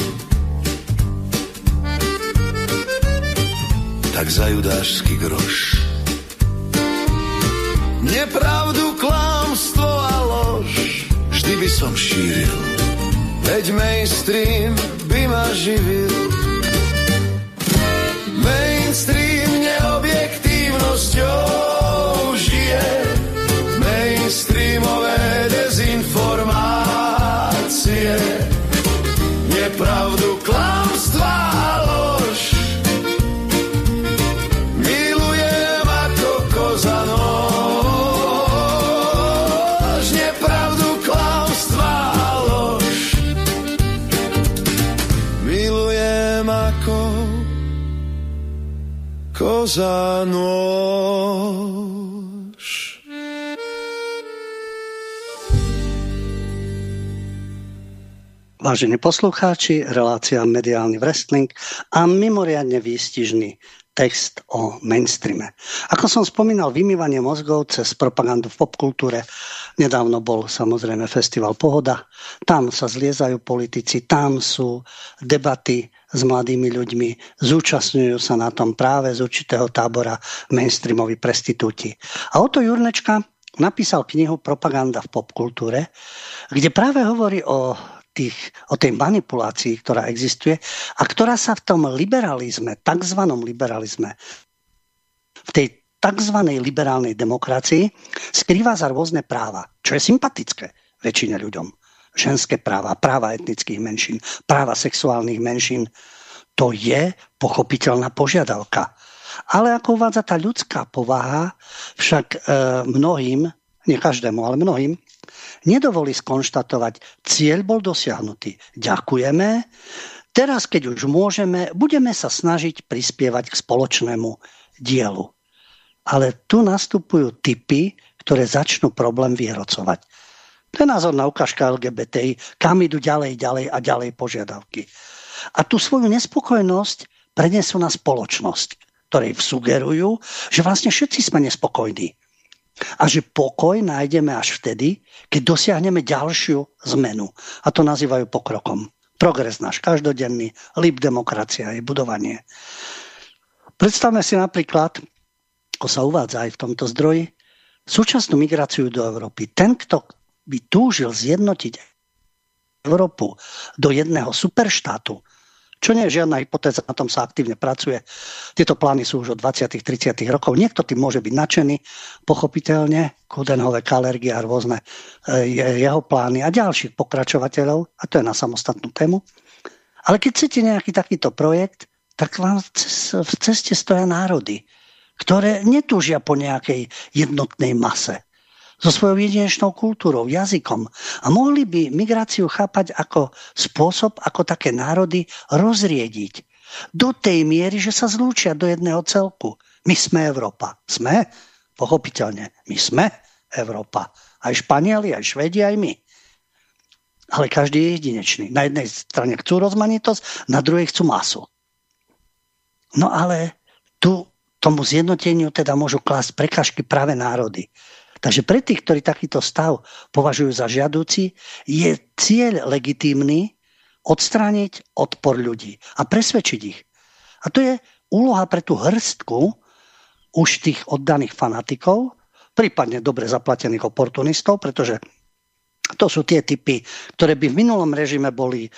Tak za judášsky groš. Nepravdu, klámstvo a lož vždy by som šíril, veď mainstream by ma živil. Nepravdu, klamstva Vážení poslucháči, relácia Mediálny wrestling a mimoriadne výstižný text o mainstreame. Ako som spomínal, vymývanie mozgov cez propagandu v popkultúre. Nedávno bol samozrejme festival Pohoda. Tam sa zliezajú politici, tam sú debaty s mladými ľuďmi. Zúčastňujú sa na tom práve z určitého tábora mainstreamoví prestitúti. A Oto Jurnečka napísal knihu Propaganda v popkultúre, kde práve hovorí o tých, o tej manipulácii, ktorá existuje a ktorá sa v tom liberalizme, tzv. liberalizme, v tej tzv. liberálnej demokracii skrýva za rôzne práva, čo je sympatické väčšine ľuďom. Ženské práva, práva etnických menšín, práva sexuálnych menšín, to je pochopiteľná požiadavka. Ale ako uvádza tá ľudská povaha, však e, mnohým, nie každému, ale mnohým, nedovolí skonštatovať, cieľ bol dosiahnutý. Ďakujeme. Teraz, keď už môžeme, budeme sa snažiť prispievať k spoločnému dielu. Ale tu nastupujú typy, ktoré začnú problém vyrocovať. To je názorná ukážka LGBTI, kam idú ďalej, ďalej a ďalej požiadavky. A tú svoju nespokojnosť prenesú na spoločnosť, ktorej sugerujú, že vlastne všetci sme nespokojní. A že pokoj nájdeme až vtedy, keď dosiahneme ďalšiu zmenu. A to nazývajú pokrokom. Progres náš každodenný, lip demokracia je budovanie. Predstavme si napríklad, ako sa uvádza aj v tomto zdroji, súčasnú migráciu do Európy. Ten, kto by túžil zjednotiť Európu do jedného superštátu, čo nie je žiadna hypotéza, na tom sa aktívne pracuje. Tieto plány sú už od 20. 30. rokov. Niekto tým môže byť nadšený, pochopiteľne, Kudenhove, Kalergi a rôzne e, jeho plány a ďalších pokračovateľov, a to je na samostatnú tému. Ale keď chcete nejaký takýto projekt, tak vám v ceste stoja národy, ktoré netúžia po nejakej jednotnej mase so svojou jedinečnou kultúrou, jazykom. A mohli by migráciu chápať ako spôsob, ako také národy rozriediť. Do tej miery, že sa zlúčia do jedného celku. My sme Európa. Sme? Pochopiteľne. My sme Európa. Aj Španieli, aj Švedi, aj my. Ale každý je jedinečný. Na jednej strane chcú rozmanitosť, na druhej chcú masu. No ale tu tomu zjednoteniu teda môžu klásť prekažky práve národy. Takže pre tých, ktorí takýto stav považujú za žiaduci, je cieľ legitímny odstrániť odpor ľudí a presvedčiť ich. A to je úloha pre tú hrstku už tých oddaných fanatikov, prípadne dobre zaplatených oportunistov, pretože to sú tie typy, ktoré by v minulom režime boli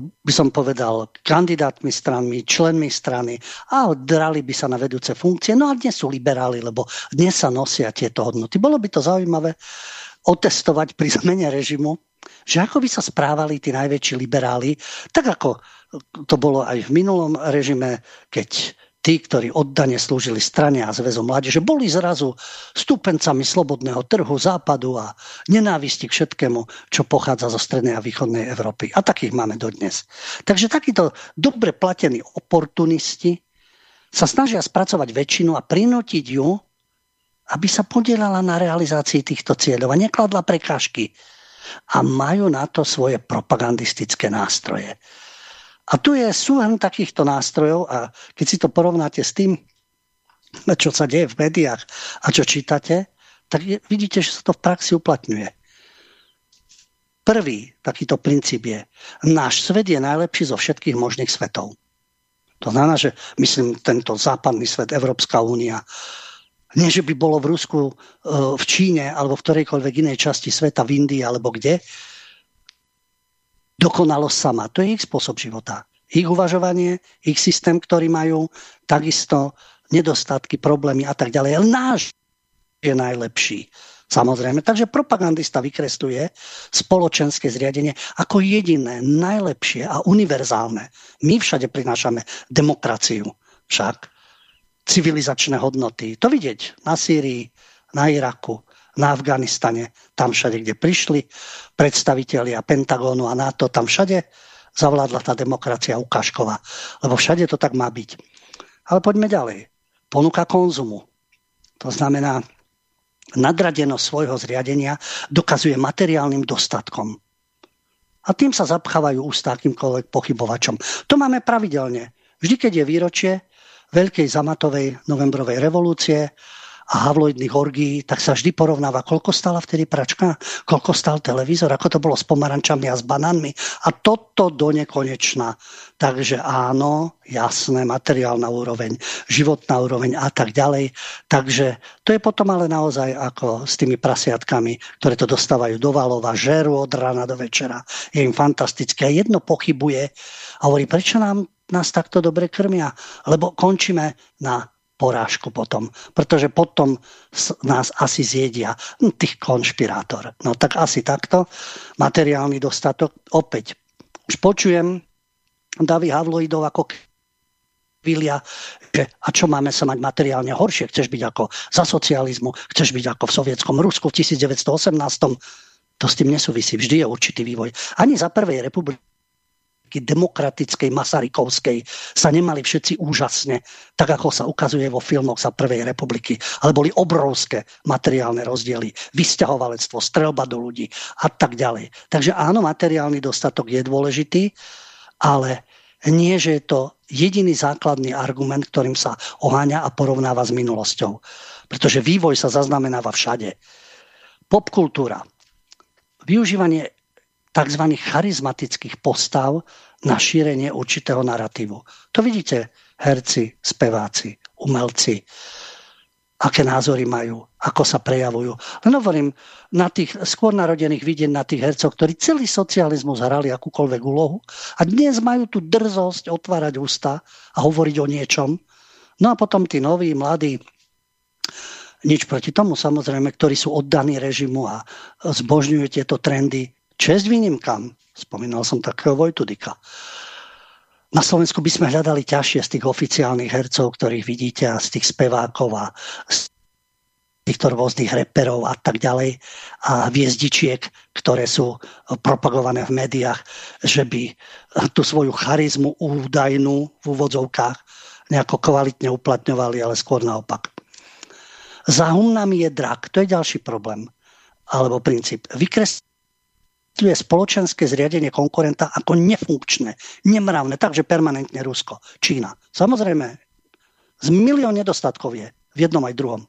by som povedal, kandidátmi stranmi, členmi strany a drali by sa na vedúce funkcie. No a dnes sú liberáli, lebo dnes sa nosia tieto hodnoty. Bolo by to zaujímavé otestovať pri zmene režimu, že ako by sa správali tí najväčší liberáli, tak ako to bolo aj v minulom režime, keď tí, ktorí oddane slúžili strane a zväzom mládeže, boli zrazu stupencami slobodného trhu západu a nenávisti k všetkému, čo pochádza zo strednej a východnej Európy. A takých máme dodnes. Takže takíto dobre platení oportunisti sa snažia spracovať väčšinu a prinútiť ju, aby sa podielala na realizácii týchto cieľov a nekladla prekážky. A majú na to svoje propagandistické nástroje. A tu je súhrn takýchto nástrojov a keď si to porovnáte s tým, čo sa deje v médiách a čo čítate, tak vidíte, že sa to v praxi uplatňuje. Prvý takýto princíp je, náš svet je najlepší zo všetkých možných svetov. To znamená, že myslím tento západný svet, Európska únia, nie, že by bolo v Rusku, e, v Číne alebo v ktorejkoľvek inej časti sveta, v Indii alebo kde, dokonalosť sama. To je ich spôsob života. Ich uvažovanie, ich systém, ktorý majú, takisto nedostatky, problémy a tak ďalej. Ale náš je najlepší. Samozrejme. Takže propagandista vykresluje spoločenské zriadenie ako jediné, najlepšie a univerzálne. My všade prinášame demokraciu však, civilizačné hodnoty. To vidieť na Sýrii, na Iraku, na Afganistane, tam všade, kde prišli predstavitelia Pentagónu a NATO, tam všade zavládla tá demokracia ukážková. Lebo všade to tak má byť. Ale poďme ďalej. Ponuka konzumu. To znamená, nadradenosť svojho zriadenia dokazuje materiálnym dostatkom. A tým sa zapchávajú ústa akýmkoľvek pochybovačom. To máme pravidelne. Vždy, keď je výročie veľkej zamatovej novembrovej revolúcie, a havloidných orgií, tak sa vždy porovnáva, koľko stala vtedy pračka, koľko stal televízor, ako to bolo s pomarančami a s banánmi. A toto do nekonečna. Takže áno, jasné, materiálna úroveň, životná úroveň a tak ďalej. Takže to je potom ale naozaj ako s tými prasiatkami, ktoré to dostávajú do valova, žeru od rána do večera. Je im fantastické. Jedno pochybuje a hovorí, prečo nám nás takto dobre krmia? Lebo končíme na porážku potom, pretože potom nás asi zjedia hm, tých konšpirátor. No tak asi takto. Materiálny dostatok. Opäť, už počujem Davy Havloidov ako vilia, že a čo máme sa mať materiálne horšie? Chceš byť ako za socializmu, chceš byť ako v sovietskom Rusku v 1918. To s tým nesúvisí. Vždy je určitý vývoj. Ani za prvej republiky demokratickej, masarykovskej sa nemali všetci úžasne, tak ako sa ukazuje vo filmoch za Prvej republiky. Ale boli obrovské materiálne rozdiely, vysťahovalectvo, strelba do ľudí a tak ďalej. Takže áno, materiálny dostatok je dôležitý, ale nie, že je to jediný základný argument, ktorým sa oháňa a porovnáva s minulosťou. Pretože vývoj sa zaznamenáva všade. Popkultúra. Využívanie tzv. charizmatických postav na šírenie určitého narratívu. To vidíte herci, speváci, umelci, aké názory majú, ako sa prejavujú. Len hovorím, na tých skôr narodených vidieť na tých hercov, ktorí celý socializmus hrali akúkoľvek úlohu a dnes majú tú drzosť otvárať ústa a hovoriť o niečom. No a potom tí noví, mladí, nič proti tomu samozrejme, ktorí sú oddaní režimu a zbožňujú tieto trendy, Čest výnimkám. Spomínal som takého Vojtudika. Na Slovensku by sme hľadali ťažšie z tých oficiálnych hercov, ktorých vidíte a z tých spevákov a z týchto rôznych reperov a tak ďalej a viezdičiek, ktoré sú propagované v médiách, že by tú svoju charizmu údajnú v úvodzovkách nejako kvalitne uplatňovali, ale skôr naopak. Za humnami je drak, to je ďalší problém alebo princíp. Vykres vysvetľuje spoločenské zriadenie konkurenta ako nefunkčné, nemravné, takže permanentne Rusko, Čína. Samozrejme, z milión nedostatkov je v jednom aj druhom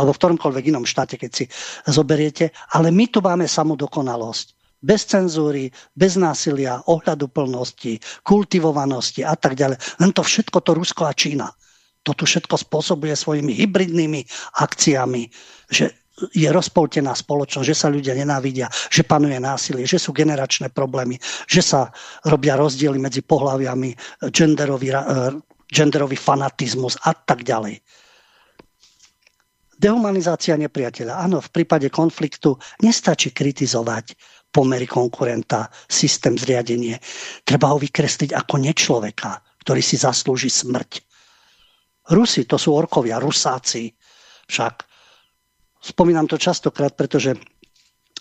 alebo v ktoromkoľvek inom štáte, keď si zoberiete. Ale my tu máme samú dokonalosť. Bez cenzúry, bez násilia, ohľadu plnosti, kultivovanosti a tak ďalej. Len to všetko to Rusko a Čína. Toto všetko spôsobuje svojimi hybridnými akciami, že je rozpoltená spoločnosť, že sa ľudia nenávidia, že panuje násilie, že sú generačné problémy, že sa robia rozdiely medzi pohľaviami, genderový, eh, genderový fanatizmus a tak ďalej. Dehumanizácia nepriateľa. Áno, v prípade konfliktu nestačí kritizovať pomery konkurenta, systém zriadenie. Treba ho vykresliť ako nečloveka, ktorý si zaslúži smrť. Rusi, to sú orkovia, rusáci. Však Spomínam to častokrát, pretože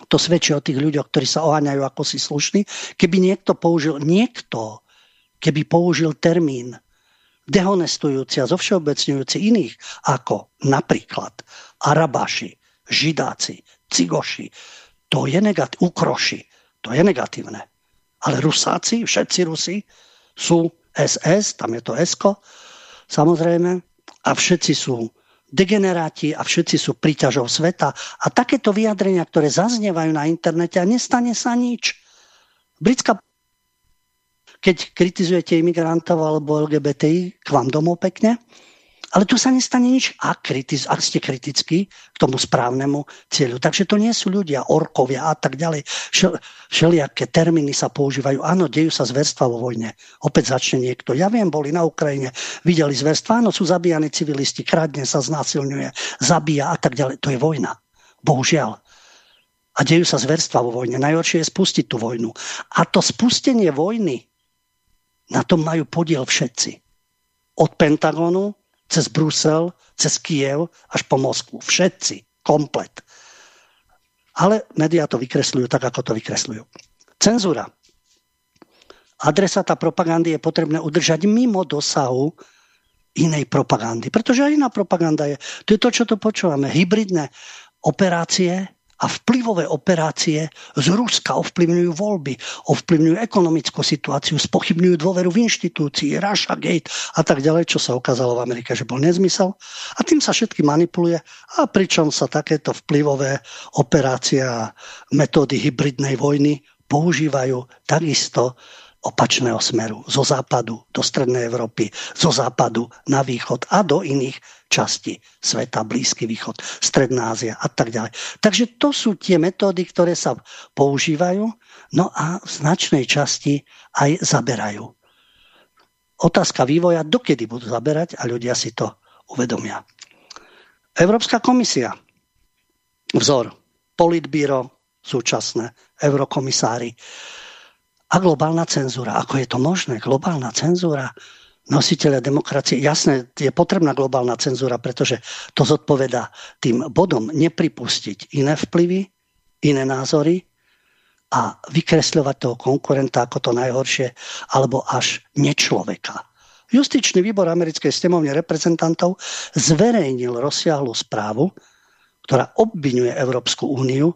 to svedčí o tých ľuďoch, ktorí sa oháňajú ako si slušní. Keby niekto použil, niekto, keby použil termín dehonestujúci a zovšeobecňujúci iných, ako napríklad Arabaši, Židáci, Cigoši, to je negat- Ukroši, to je negatívne. Ale Rusáci, všetci Rusi sú SS, tam je to Esko, samozrejme, a všetci sú degeneráti a všetci sú príťažou sveta. A takéto vyjadrenia, ktoré zaznievajú na internete a nestane sa nič. Britská keď kritizujete imigrantov alebo LGBTI, k vám domov pekne. Ale tu sa nestane nič, ak, kritiz, ak ste kritickí k tomu správnemu cieľu. Takže to nie sú ľudia, orkovia a tak ďalej. Všel, všelijaké termíny sa používajú. Áno, dejú sa zverstva vo vojne. Opäť začne niekto. Ja viem, boli na Ukrajine, videli zverstva. Áno, sú zabíjani civilisti, kradne sa, znásilňuje, zabíja a tak ďalej. To je vojna. Bohužiaľ. A dejú sa zverstva vo vojne. Najhoršie je spustiť tú vojnu. A to spustenie vojny, na tom majú podiel všetci. Od Pentagonu cez Brusel, cez Kiev až po Moskvu. Všetci, komplet. Ale médiá to vykresľujú tak, ako to vykresľujú. Cenzúra. Adresata propagandy je potrebné udržať mimo dosahu inej propagandy. Pretože aj iná propaganda je. To je to, čo tu počúvame. Hybridné operácie a vplyvové operácie z Ruska ovplyvňujú voľby, ovplyvňujú ekonomickú situáciu, spochybňujú dôveru v inštitúcii, Russia Gate a tak ďalej, čo sa ukázalo v Amerike, že bol nezmysel. A tým sa všetky manipuluje a pričom sa takéto vplyvové operácie a metódy hybridnej vojny používajú takisto opačného smeru, zo západu do strednej Európy, zo západu na východ a do iných častí sveta, Blízky východ, Stredná Ázia a tak ďalej. Takže to sú tie metódy, ktoré sa používajú, no a v značnej časti aj zaberajú. Otázka vývoja, dokedy budú zaberať a ľudia si to uvedomia. Európska komisia, vzor, politbíro, súčasné, eurokomisári, a globálna cenzúra. Ako je to možné? Globálna cenzúra? Nositeľia demokracie. Jasné, je potrebná globálna cenzúra, pretože to zodpoveda tým bodom nepripustiť iné vplyvy, iné názory a vykresľovať toho konkurenta ako to najhoršie, alebo až nečloveka. Justičný výbor americkej stemovne reprezentantov zverejnil rozsiahlu správu, ktorá obvinuje Európsku úniu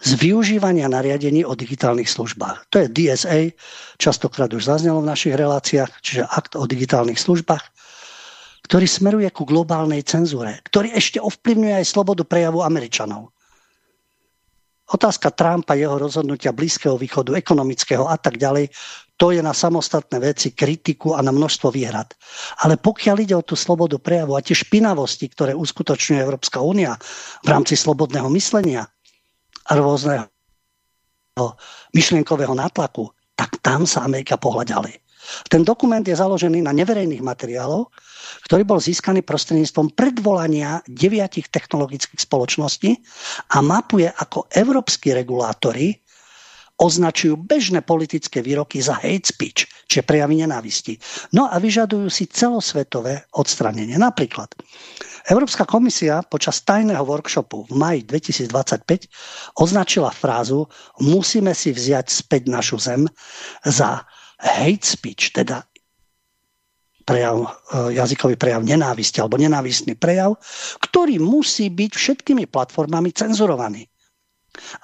z využívania nariadení o digitálnych službách. To je DSA, častokrát už zaznelo v našich reláciách, čiže akt o digitálnych službách, ktorý smeruje ku globálnej cenzúre, ktorý ešte ovplyvňuje aj slobodu prejavu Američanov. Otázka Trumpa, jeho rozhodnutia Blízkeho východu, ekonomického a tak ďalej, to je na samostatné veci, kritiku a na množstvo výhrad. Ale pokiaľ ide o tú slobodu prejavu a tie špinavosti, ktoré uskutočňuje Európska únia v rámci slobodného myslenia, rôzneho myšlienkového nátlaku, tak tam sa Amerika pohľa ďalej. Ten dokument je založený na neverejných materiáloch, ktorý bol získaný prostredníctvom predvolania deviatich technologických spoločností a mapuje, ako európsky regulátori označujú bežné politické výroky za hate speech, čiže prejavy nenávisti. No a vyžadujú si celosvetové odstranenie. Napríklad Európska komisia počas tajného workshopu v maji 2025 označila frázu musíme si vziať späť našu zem za hate speech, teda prejav, e, jazykový prejav nenávisti alebo nenávistný prejav, ktorý musí byť všetkými platformami cenzurovaný.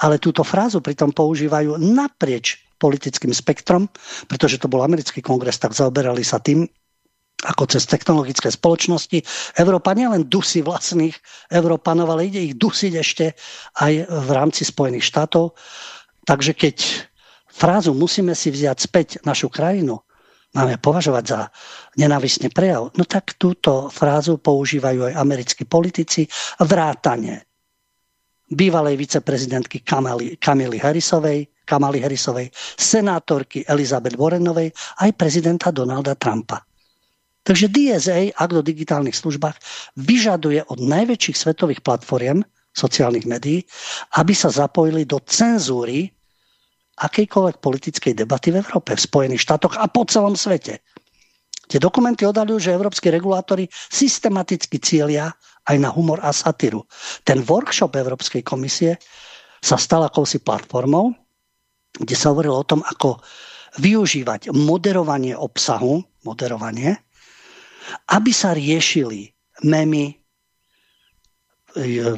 Ale túto frázu pritom používajú naprieč politickým spektrom, pretože to bol americký kongres, tak zaoberali sa tým, ako cez technologické spoločnosti. Európa nielen dusí vlastných Európanov, ale ide ich dusiť ešte aj v rámci Spojených štátov. Takže keď frázu musíme si vziať späť našu krajinu, máme považovať za nenávistný prejav, no tak túto frázu používajú aj americkí politici vrátane bývalej viceprezidentky Kamali, Kamily Harrisovej, Kamali Harrisovej, senátorky Elizabeth Warrenovej, aj prezidenta Donalda Trumpa. Takže DSA, ak do digitálnych službách, vyžaduje od najväčších svetových platform sociálnych médií, aby sa zapojili do cenzúry akejkoľvek politickej debaty v Európe, v Spojených štátoch a po celom svete. Tie dokumenty odhalujú, že európsky regulátori systematicky cieľia aj na humor a satíru. Ten workshop Európskej komisie sa stal akousi platformou, kde sa hovorilo o tom, ako využívať moderovanie obsahu, moderovanie, aby sa riešili memy, e,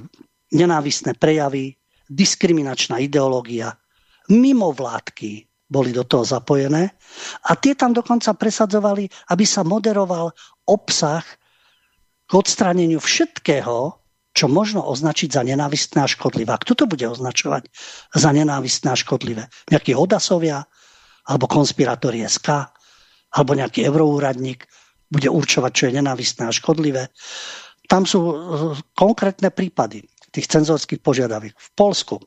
nenávistné prejavy, diskriminačná ideológia, mimovládky boli do toho zapojené a tie tam dokonca presadzovali, aby sa moderoval obsah k odstráneniu všetkého, čo možno označiť za nenávistné a škodlivé. A kto to bude označovať za nenávistné a škodlivé? Nejakí odasovia, alebo konspirátori SK, alebo nejaký euroúradník bude určovať, čo je nenávistné a škodlivé. Tam sú e, konkrétne prípady tých cenzorských požiadaviek. V Polsku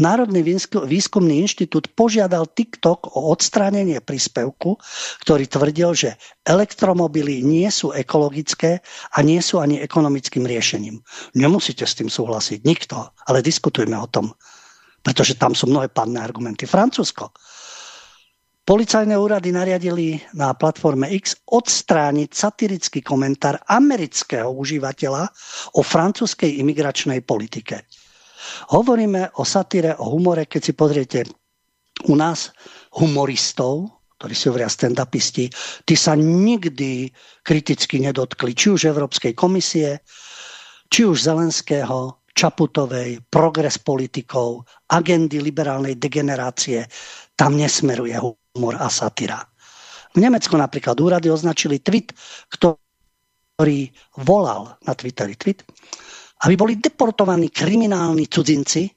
Národný výskumný inštitút požiadal TikTok o odstránenie príspevku, ktorý tvrdil, že elektromobily nie sú ekologické a nie sú ani ekonomickým riešením. Nemusíte s tým súhlasiť, nikto, ale diskutujme o tom, pretože tam sú mnohé padné argumenty. Francúzsko. Policajné úrady nariadili na platforme X odstrániť satirický komentár amerického užívateľa o francúzskej imigračnej politike. Hovoríme o satíre, o humore, keď si pozriete u nás humoristov, ktorí si hovoria stand-upisti, tí sa nikdy kriticky nedotkli, či už Európskej komisie, či už Zelenského, Čaputovej, progres politikov, agendy liberálnej degenerácie. Tam nesmeruje humor a satíra. V Nemecku napríklad úrady označili tweet, ktorý volal na Twitteri tweet, aby boli deportovaní kriminálni cudzinci,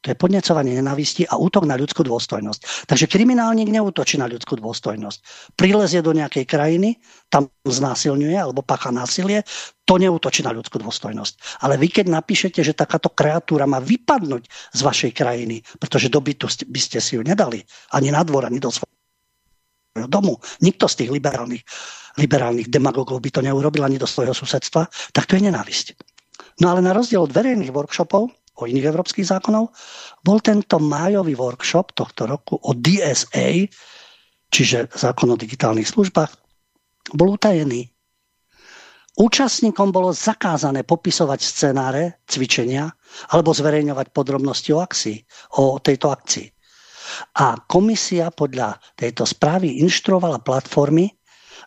to je podnecovanie nenavisti a útok na ľudskú dôstojnosť. Takže kriminálnik neútočí na ľudskú dôstojnosť. Prilezie do nejakej krajiny, tam znásilňuje alebo pacha násilie, to neútočí na ľudskú dôstojnosť. Ale vy keď napíšete, že takáto kreatúra má vypadnúť z vašej krajiny, pretože do bytu by ste si ju nedali, ani na dvor, ani do svojho domu. Nikto z tých liberálnych, liberálnych demagogov by to neurobil ani do svojho susedstva, tak to je nenávisť. No ale na rozdiel od verejných workshopov, o iných európskych zákonov, bol tento májový workshop tohto roku o DSA, čiže zákon o digitálnych službách, bol utajený. Účastníkom bolo zakázané popisovať scenáre, cvičenia alebo zverejňovať podrobnosti o akcii, o tejto akcii. A komisia podľa tejto správy inštruovala platformy,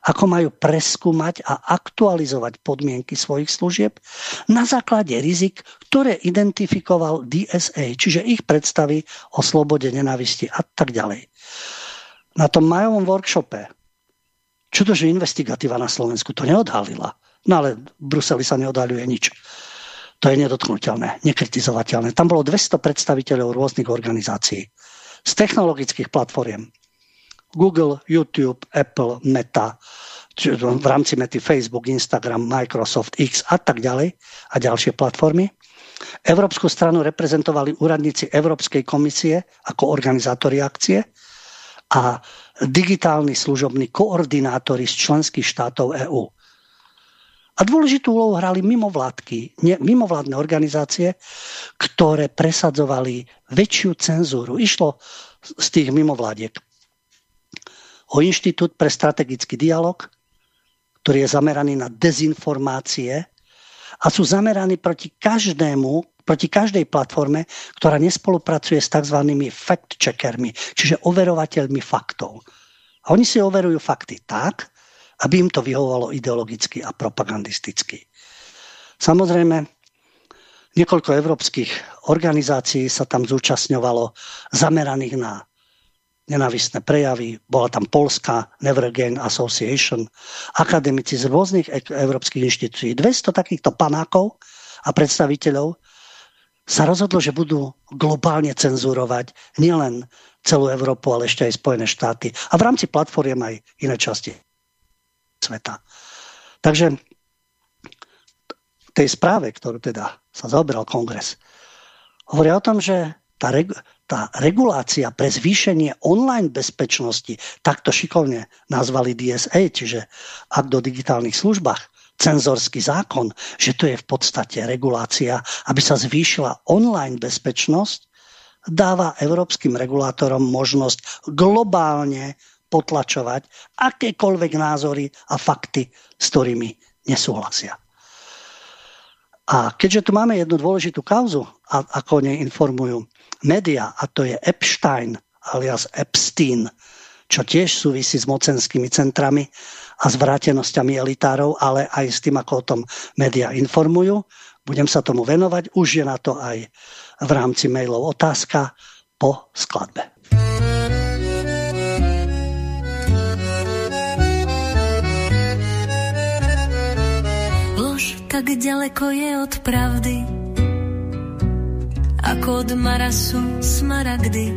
ako majú preskúmať a aktualizovať podmienky svojich služieb na základe rizik, ktoré identifikoval DSA, čiže ich predstavy o slobode nenávisti a tak ďalej. Na tom majovom workshope, čo to, že investigatíva na Slovensku to neodhalila, no ale v Bruseli sa neodhaluje nič. To je nedotknutelné, nekritizovateľné. Tam bolo 200 predstaviteľov rôznych organizácií z technologických platformiem. Google, YouTube, Apple, Meta, v rámci Mety Facebook, Instagram, Microsoft, X a tak ďalej a ďalšie platformy. Európsku stranu reprezentovali úradníci Európskej komisie ako organizátori akcie a digitálni služobní koordinátori z členských štátov EÚ. A dôležitú úlohu hrali mimovládky, ne, mimovládne organizácie, ktoré presadzovali väčšiu cenzúru. Išlo z tých mimovládiek o Inštitút pre strategický dialog, ktorý je zameraný na dezinformácie a sú zameraní proti každému, proti každej platforme, ktorá nespolupracuje s tzv. fact-checkermi, čiže overovateľmi faktov. A oni si overujú fakty tak, aby im to vyhovovalo ideologicky a propagandisticky. Samozrejme, niekoľko európskych organizácií sa tam zúčastňovalo zameraných na nenavistné prejavy. Bola tam Polska Never Again Association, akademici z rôznych európskych inštitúcií. 200 takýchto panákov a predstaviteľov sa rozhodlo, že budú globálne cenzurovať nielen celú Európu, ale ešte aj Spojené štáty. A v rámci platformiem aj iné časti sveta. Takže tej správe, ktorú teda sa zaoberal kongres, hovoria o tom, že tá, reg- tá regulácia pre zvýšenie online bezpečnosti, takto šikovne nazvali DSA, čiže akt o digitálnych službách, cenzorský zákon, že to je v podstate regulácia, aby sa zvýšila online bezpečnosť, dáva európskym regulátorom možnosť globálne potlačovať akékoľvek názory a fakty, s ktorými nesúhlasia. A keďže tu máme jednu dôležitú kauzu, ako neinformujú média, a to je Epstein alias Epstein, čo tiež súvisí s mocenskými centrami a s vrátenosťami elitárov, ale aj s tým, ako o tom média informujú. Budem sa tomu venovať, už je na to aj v rámci mailov otázka po skladbe. Už tak ďaleko je od pravdy, ako od marasu smaragdy.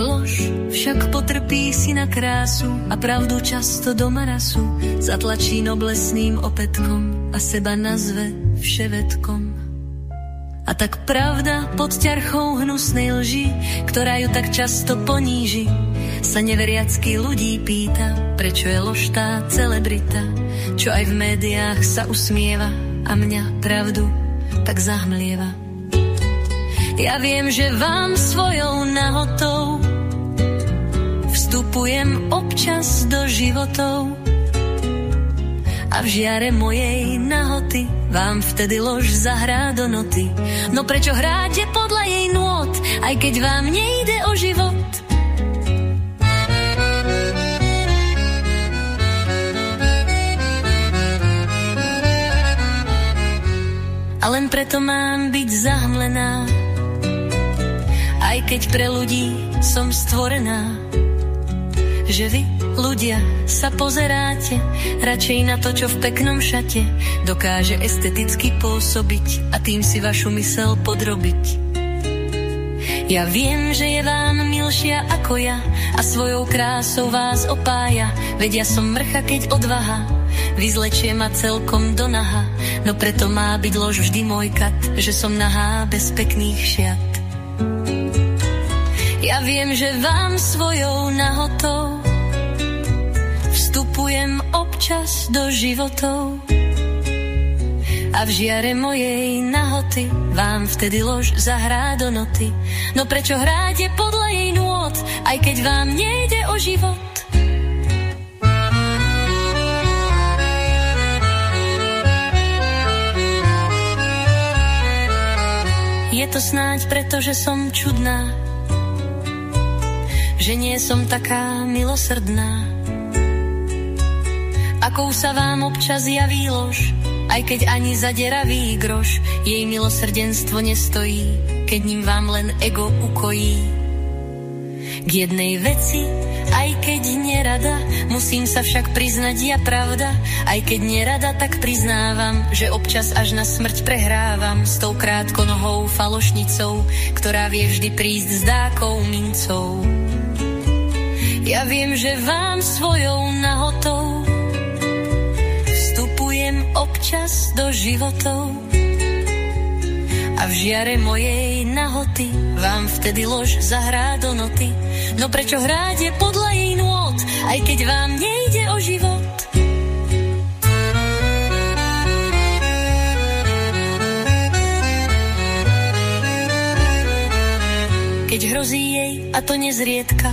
Lož však potrpí si na krásu a pravdu často do marasu zatlačí noblesným opätkom a seba nazve vševedkom. A tak pravda pod ťarchou hnusnej lži, ktorá ju tak často poníži, sa neveriacky ľudí pýta, prečo je lož tá celebrita, čo aj v médiách sa usmieva a mňa pravdu tak zahmlieva. Ja viem, že vám svojou nahotou vstupujem občas do životov a v žiare mojej nahoty vám vtedy lož zahrá do noty. No prečo hráte podľa jej nôd, aj keď vám nejde o život? a len preto mám byť zahmlená. Keď pre ľudí som stvorená, že vy, ľudia, sa pozeráte radšej na to, čo v peknom šate dokáže esteticky pôsobiť a tým si vašu mysel podrobiť. Ja viem, že je vám milšia ako ja a svojou krásou vás opája, veď ja som mrcha, keď odvaha vyzlečie ma celkom do naha, no preto má byť lož vždy môj kat, že som nahá bez pekných šiat. Viem, že vám svojou nahotou vstupujem občas do životov a v žiare mojej nahoty vám vtedy lož zahrá do noty. No prečo hráte podľa jej nôd, aj keď vám nejde o život? Je to snáď preto, že som čudná, že nie som taká milosrdná. Akou sa vám občas javí lož, aj keď ani zaderavý groš jej milosrdenstvo nestojí, keď ním vám len ego ukojí. K jednej veci aj keď nerada, musím sa však priznať ja pravda. Aj keď nerada, tak priznávam, že občas až na smrť prehrávam s tou krátkonohou falošnicou, ktorá vie vždy prísť s dákou mincov. Ja viem, že vám svojou nahotou vstupujem občas do životov a v žiare mojej nahoty vám vtedy lož zahrá do noty No prečo hráte podľa jej nôd, aj keď vám nejde o život? Keď hrozí jej, a to nezriedka,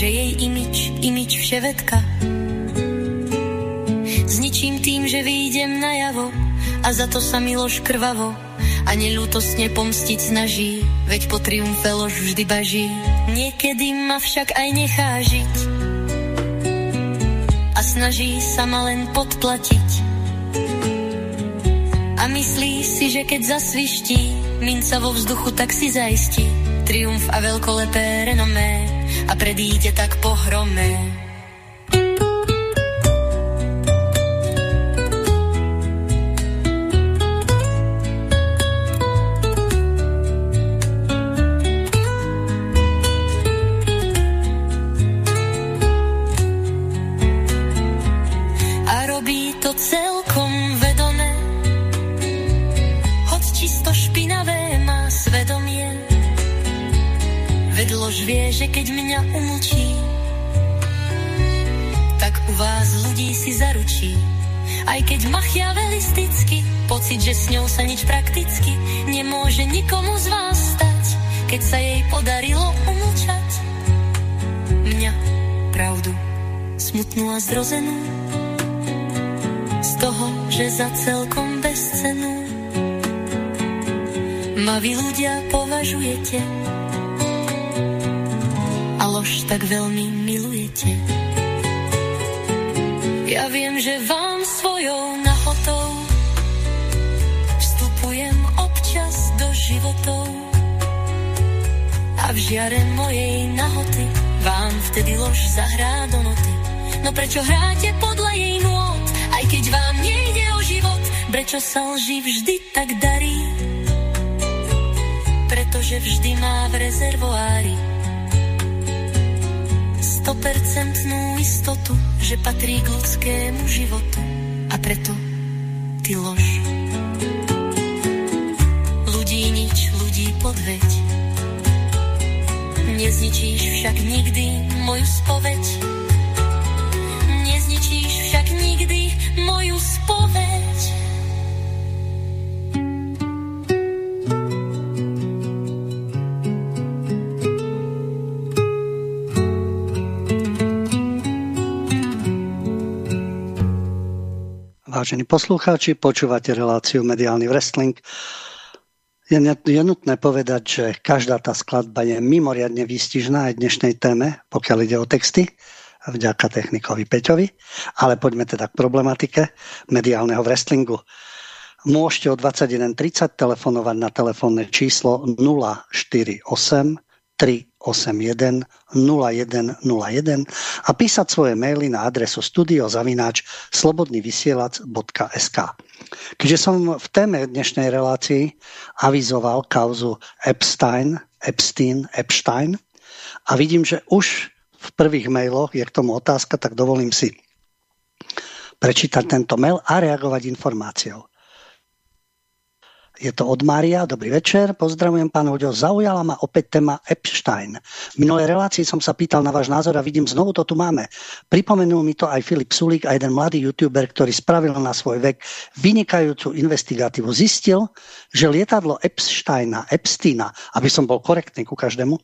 že jej imič, imič vševedka. Zničím tým, že vyjdem najavo a za to sa miloš krvavo a nelútostne pomstiť snaží, veď po triumfe lož vždy baží. Niekedy ma však aj nechá žiť a snaží sa ma len podplatiť. A myslí si, že keď zasviští, minca vo vzduchu tak si zaistí triumf a veľkolepé renomé a predíde tak pohromé. Keď sa jej podarilo umlčať. Mňa, pravdu, smutnú a zrozenú, z toho, že za celkom bez cenu ma vy ľudia považujete lož tak veľmi milujete. Ja viem, že vám svojou a v žiare mojej nahoty vám vtedy lož zahrá do noty. No prečo hráte podľa jej nôd, keď vám nejde o život, prečo sa lži vždy tak darí? Pretože vždy má v rezervoári stopercentnú istotu, že patrí k ľudskému životu a preto ty lož. Nikdy moju spoveď. Nezničíš však nikdy moju spoveď. Vážení poslucháči, počúvate reláciu Mediálny wrestling. Je, nutné povedať, že každá tá skladba je mimoriadne výstižná aj dnešnej téme, pokiaľ ide o texty, vďaka technikovi Peťovi. Ale poďme teda k problematike mediálneho wrestlingu. Môžete o 21.30 telefonovať na telefónne číslo 048 381 0101 a písať svoje maily na adresu studiozavináč slobodnyvysielac.sk. Keďže som v téme dnešnej relácii avizoval kauzu Epstein, Epstein, Epstein a vidím, že už v prvých mailoch je k tomu otázka, tak dovolím si prečítať tento mail a reagovať informáciou. Je to od Mária. Dobrý večer. Pozdravujem, pán Hoďo. Zaujala ma opäť téma Epstein. V minulej relácii som sa pýtal na váš názor a vidím, znovu to tu máme. Pripomenul mi to aj Filip Sulík a jeden mladý youtuber, ktorý spravil na svoj vek vynikajúcu investigatívu. Zistil, že lietadlo Epsteina, Epsteina, aby som bol korektný ku každému,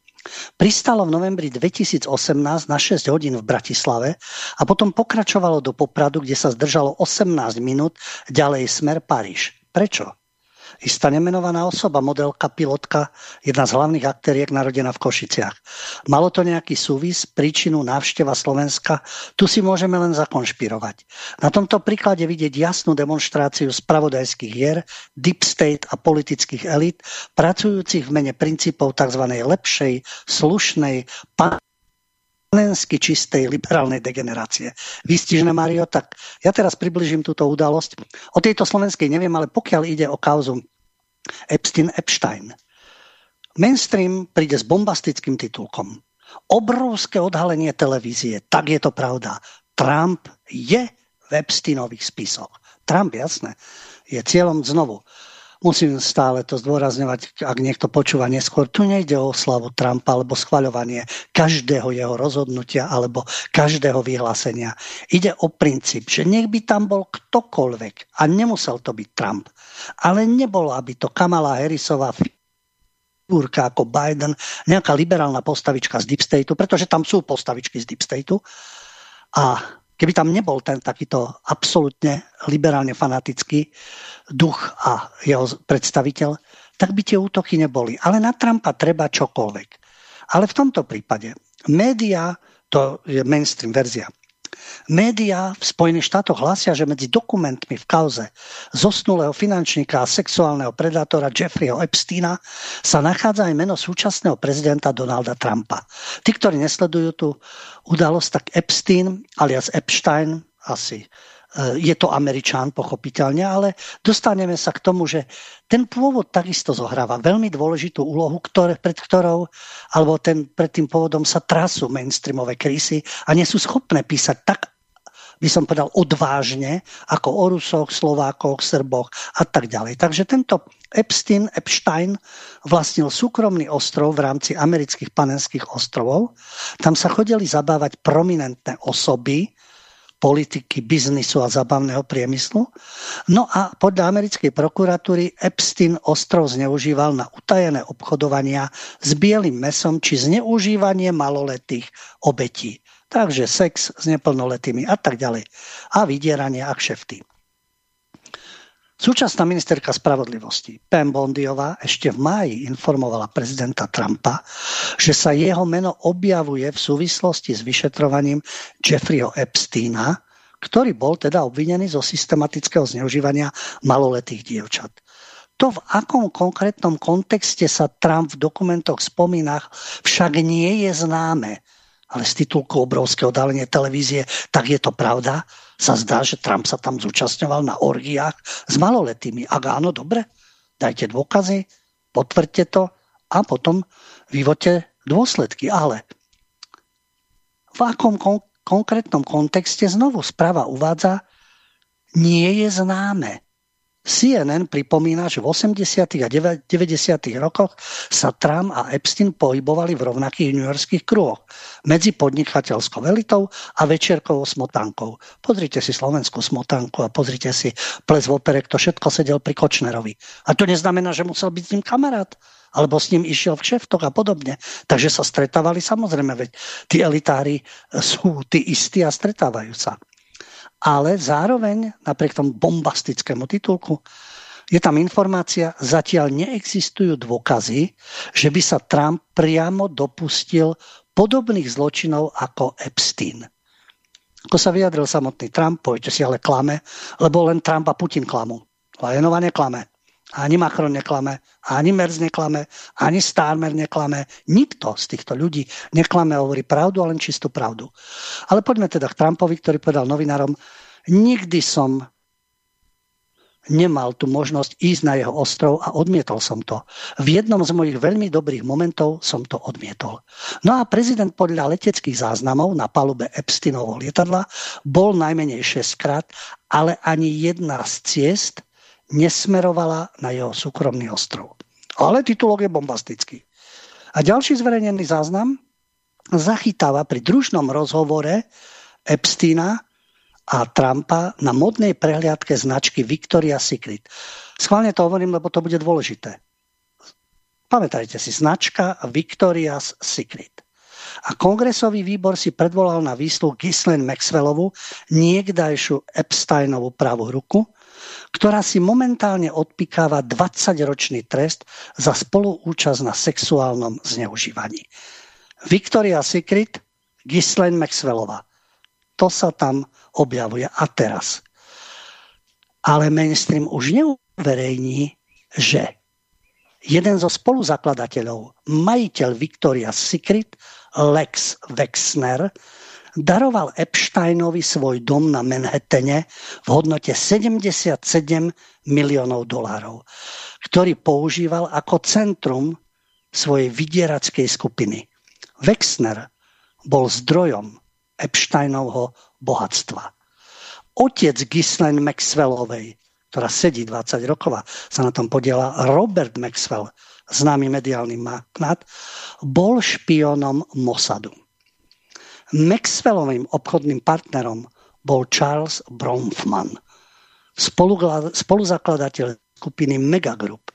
pristalo v novembri 2018 na 6 hodín v Bratislave a potom pokračovalo do Popradu, kde sa zdržalo 18 minút, ďalej smer Paríž. Prečo? Istá nemenovaná osoba, modelka, pilotka, jedna z hlavných aktériek narodená v Košiciach. Malo to nejaký súvis, príčinu návšteva Slovenska? Tu si môžeme len zakonšpirovať. Na tomto príklade vidieť jasnú demonstráciu spravodajských hier, deep state a politických elit, pracujúcich v mene princípov tzv. lepšej, slušnej, panensky čistej liberálnej degenerácie. Výstižné, Mario, tak ja teraz približím túto udalosť. O tejto slovenskej neviem, ale pokiaľ ide o kauzu Epstein-Epstein, mainstream príde s bombastickým titulkom. Obrovské odhalenie televízie, tak je to pravda. Trump je v Epsteinových spisoch. Trump, jasné, je cieľom znovu musím stále to zdôrazňovať, ak niekto počúva neskôr, tu nejde o slavu Trumpa alebo schvaľovanie každého jeho rozhodnutia alebo každého vyhlásenia. Ide o princíp, že nech by tam bol ktokoľvek a nemusel to byť Trump, ale nebolo, aby to Kamala Harrisová figurka ako Biden, nejaká liberálna postavička z Deep Stateu, pretože tam sú postavičky z Deep Stateu a Keby tam nebol ten takýto absolútne liberálne fanatický duch a jeho predstaviteľ, tak by tie útoky neboli. Ale na Trumpa treba čokoľvek. Ale v tomto prípade média, to je mainstream verzia, Média v Spojených štátoch hlásia, že medzi dokumentmi v kauze zosnulého finančníka a sexuálneho predátora Jeffreyho Epsteina sa nachádza aj meno súčasného prezidenta Donalda Trumpa. Tí, ktorí nesledujú tú udalosť, tak Epstein alias Epstein asi je to Američan, pochopiteľne, ale dostaneme sa k tomu, že ten pôvod takisto zohráva veľmi dôležitú úlohu, ktoré, pred ktorou, alebo ten, pred tým pôvodom sa trasú mainstreamové krízy a nie sú schopné písať tak by som povedal, odvážne, ako o Rusoch, Slovákoch, Srboch a tak ďalej. Takže tento Epstein, Epstein vlastnil súkromný ostrov v rámci amerických panenských ostrovov. Tam sa chodili zabávať prominentné osoby, politiky, biznisu a zabavného priemyslu. No a podľa americkej prokuratúry Epstein ostrov zneužíval na utajené obchodovania s bielým mesom či zneužívanie maloletých obetí. Takže sex s neplnoletými a tak ďalej. A vydieranie a kšefty. Súčasná ministerka spravodlivosti Pam Bondiová ešte v máji informovala prezidenta Trumpa, že sa jeho meno objavuje v súvislosti s vyšetrovaním Jeffreyho Epsteina, ktorý bol teda obvinený zo systematického zneužívania maloletých dievčat. To, v akom konkrétnom kontexte sa Trump v dokumentoch spomína, však nie je známe. ale z titulku obrovského dálenie televízie, tak je to pravda. Sa zdá, že Trump sa tam zúčastňoval na orgiách s maloletými. Ak áno, dobre, dajte dôkazy, potvrďte to a potom vyvoďte dôsledky. Ale v akom kon- konkrétnom kontexte znovu správa uvádza, nie je známe. CNN pripomína, že v 80. a 90. rokoch sa Trump a Epstein pohybovali v rovnakých newyorských kruhoch medzi podnikateľskou elitou a večierkovou smotankou. Pozrite si slovenskú smotanku a pozrite si ples v opere, kto všetko sedel pri Kočnerovi. A to neznamená, že musel byť s ním kamarát alebo s ním išiel v kšeftoch a podobne. Takže sa stretávali samozrejme, veď tí elitári sú tí istí a stretávajú sa ale zároveň napriek tomu bombastickému titulku je tam informácia, zatiaľ neexistujú dôkazy, že by sa Trump priamo dopustil podobných zločinov ako Epstein. Ako sa vyjadril samotný Trump, poviete si ale klame, lebo len Trump a Putin klamú. Lajenova neklame. Ani Macron neklame, ani Merz neklame, ani Starmer neklame. Nikto z týchto ľudí neklame a hovorí pravdu, ale len čistú pravdu. Ale poďme teda k Trumpovi, ktorý povedal novinárom, nikdy som nemal tú možnosť ísť na jeho ostrov a odmietol som to. V jednom z mojich veľmi dobrých momentov som to odmietol. No a prezident podľa leteckých záznamov na palube Epsteinovho lietadla bol najmenej 6 krát, ale ani jedna z ciest nesmerovala na jeho súkromný ostrov. Ale titulok je bombastický. A ďalší zverejnený záznam zachytáva pri družnom rozhovore Epsteina a Trumpa na modnej prehliadke značky Victoria's Secret. Schválne to hovorím, lebo to bude dôležité. Pamätajte si, značka Victoria's Secret. A kongresový výbor si predvolal na výsluh Ghislaine Maxwellovu, niekdajšiu Epsteinovú pravú ruku, ktorá si momentálne odpikáva 20-ročný trest za spoluúčasť na sexuálnom zneužívaní. Victoria Secret, Ghislaine Maxwellová. To sa tam objavuje a teraz. Ale mainstream už neuverejní, že jeden zo spoluzakladateľov, majiteľ Victoria's Secret, Lex Wexner, daroval Epsteinovi svoj dom na Manhattane v hodnote 77 miliónov dolárov, ktorý používal ako centrum svojej vydierackej skupiny. Wexner bol zdrojom Epsteinovho bohatstva. Otec Ghislaine Maxwellovej, ktorá sedí 20 rokov a sa na tom podiela Robert Maxwell, známy mediálny magnát, bol špionom Mossadu. Maxwellovým obchodným partnerom bol Charles Bronfman, spoluzakladateľ skupiny Megagroup.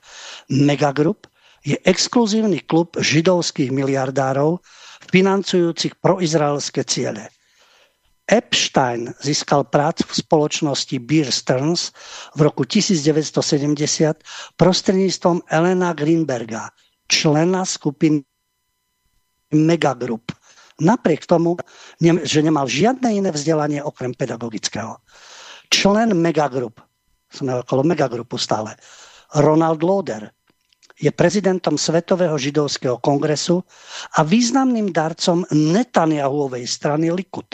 Megagroup je exkluzívny klub židovských miliardárov financujúcich proizraelské ciele. Epstein získal prácu v spoločnosti Beer Stearns v roku 1970 prostredníctvom Elena Greenberga, člena skupiny Megagroup napriek tomu, že nemal žiadne iné vzdelanie okrem pedagogického. Člen Megagroup, sme okolo Megagroupu stále, Ronald Loder, je prezidentom Svetového židovského kongresu a významným darcom Netanyahuovej strany Likud.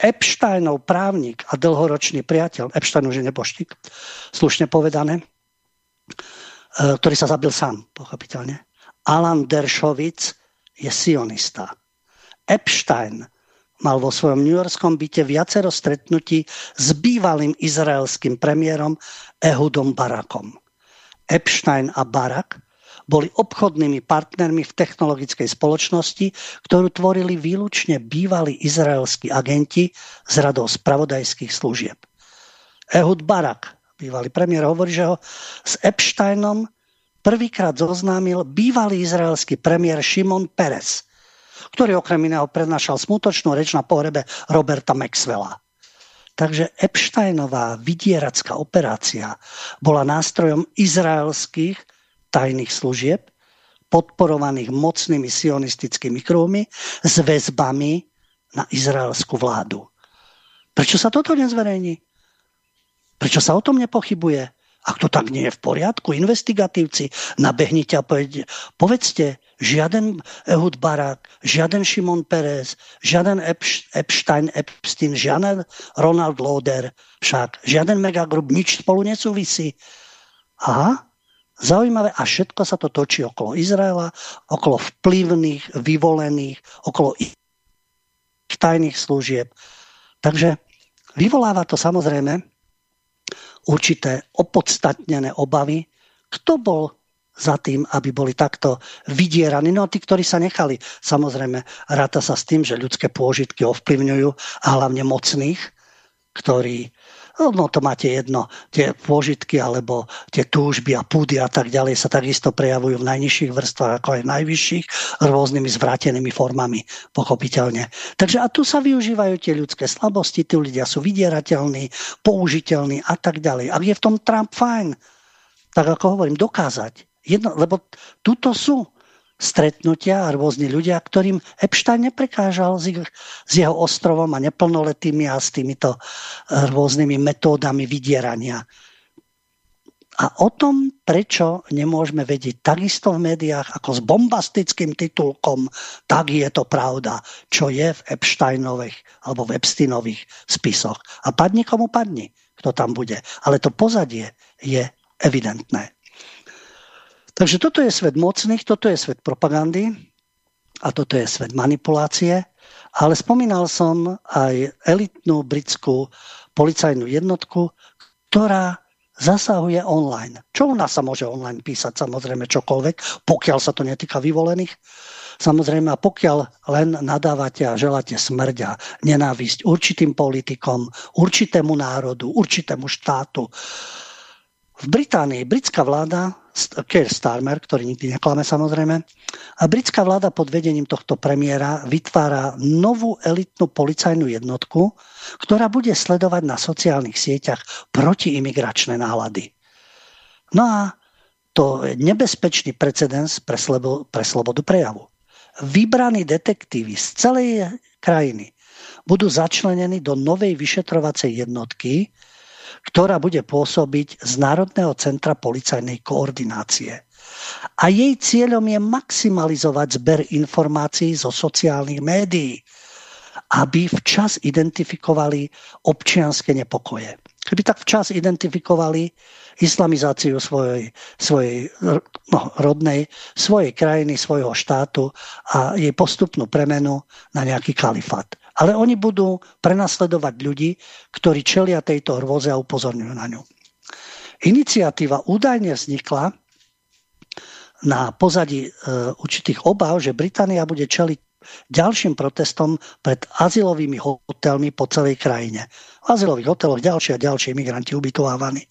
Epsteinov právnik a dlhoročný priateľ, Epstein už je neboštík, slušne povedané, e, ktorý sa zabil sám, pochopiteľne. Alan Dershowitz je sionista. Epstein mal vo svojom newyorskom byte viacero stretnutí s bývalým izraelským premiérom Ehudom Barakom. Epstein a Barak boli obchodnými partnermi v technologickej spoločnosti, ktorú tvorili výlučne bývalí izraelskí agenti z radou spravodajských služieb. Ehud Barak, bývalý premiér, hovorí, že ho s Epsteinom prvýkrát zoznámil bývalý izraelský premiér Šimon Peres, ktorý okrem iného prednášal smutočnú reč na pohrebe Roberta Maxwella. Takže Epsteinová vydieracká operácia bola nástrojom izraelských tajných služieb, podporovaných mocnými sionistickými kruhmi s väzbami na izraelskú vládu. Prečo sa toto nezverejní? Prečo sa o tom nepochybuje? Ak to tak nie je v poriadku, investigatívci, nabehnite a povedzte, žiaden Ehud Barak, žiaden Šimon Perez, žiaden Epstein, Epstein, žiaden Ronald Loder, však žiaden megagroup, nič spolu nesúvisí. Aha, zaujímavé a všetko sa to točí okolo Izraela, okolo vplyvných, vyvolených, okolo tajných služieb. Takže vyvoláva to samozrejme určité opodstatnené obavy, kto bol za tým, aby boli takto vydieraní. No a tí, ktorí sa nechali, samozrejme, ráta sa s tým, že ľudské pôžitky ovplyvňujú a hlavne mocných, ktorí No to máte jedno, tie pôžitky alebo tie túžby a púdy a tak ďalej sa takisto prejavujú v najnižších vrstvách ako aj v najvyšších rôznymi zvrátenými formami, pochopiteľne. Takže a tu sa využívajú tie ľudské slabosti, tí ľudia sú vydierateľní, použiteľní a tak ďalej. A je v tom Trump fajn, tak ako hovorím, dokázať. Jedno, lebo tuto sú stretnutia a rôzni ľudia, ktorým Epstein neprekážal s, ich, s jeho ostrovom a neplnoletými a s týmito eh, rôznymi metódami vydierania. A o tom, prečo nemôžeme vedieť takisto v médiách ako s bombastickým titulkom tak je to pravda, čo je v Epsteinových alebo v Epsteinových spisoch. A padni komu padni, kto tam bude. Ale to pozadie je evidentné. Takže toto je svet mocných, toto je svet propagandy a toto je svet manipulácie. Ale spomínal som aj elitnú britskú policajnú jednotku, ktorá zasahuje online. Čo u nás sa môže online písať? Samozrejme čokoľvek, pokiaľ sa to netýka vyvolených. Samozrejme, a pokiaľ len nadávate a želáte smrť a nenávisť určitým politikom, určitému národu, určitému štátu. V Británii britská vláda Keir Starmer, ktorý nikdy neklame samozrejme. A britská vláda pod vedením tohto premiéra vytvára novú elitnú policajnú jednotku, ktorá bude sledovať na sociálnych sieťach protiimigračné nálady. No a to je nebezpečný precedens pre, slebo, pre slobodu prejavu. Vybraní detektívy z celej krajiny budú začlenení do novej vyšetrovacej jednotky, ktorá bude pôsobiť z Národného centra policajnej koordinácie. A jej cieľom je maximalizovať zber informácií zo sociálnych médií, aby včas identifikovali občianske nepokoje. Keby tak včas identifikovali islamizáciu svojej, svojej no, rodnej, svojej krajiny, svojho štátu a jej postupnú premenu na nejaký kalifát ale oni budú prenasledovať ľudí, ktorí čelia tejto hrôze a upozorňujú na ňu. Iniciatíva údajne vznikla na pozadí e, určitých obav, že Británia bude čeliť ďalším protestom pred azylovými hotelmi po celej krajine. V azylových hoteloch ďalšie a ďalšie imigranti ubytovávaní.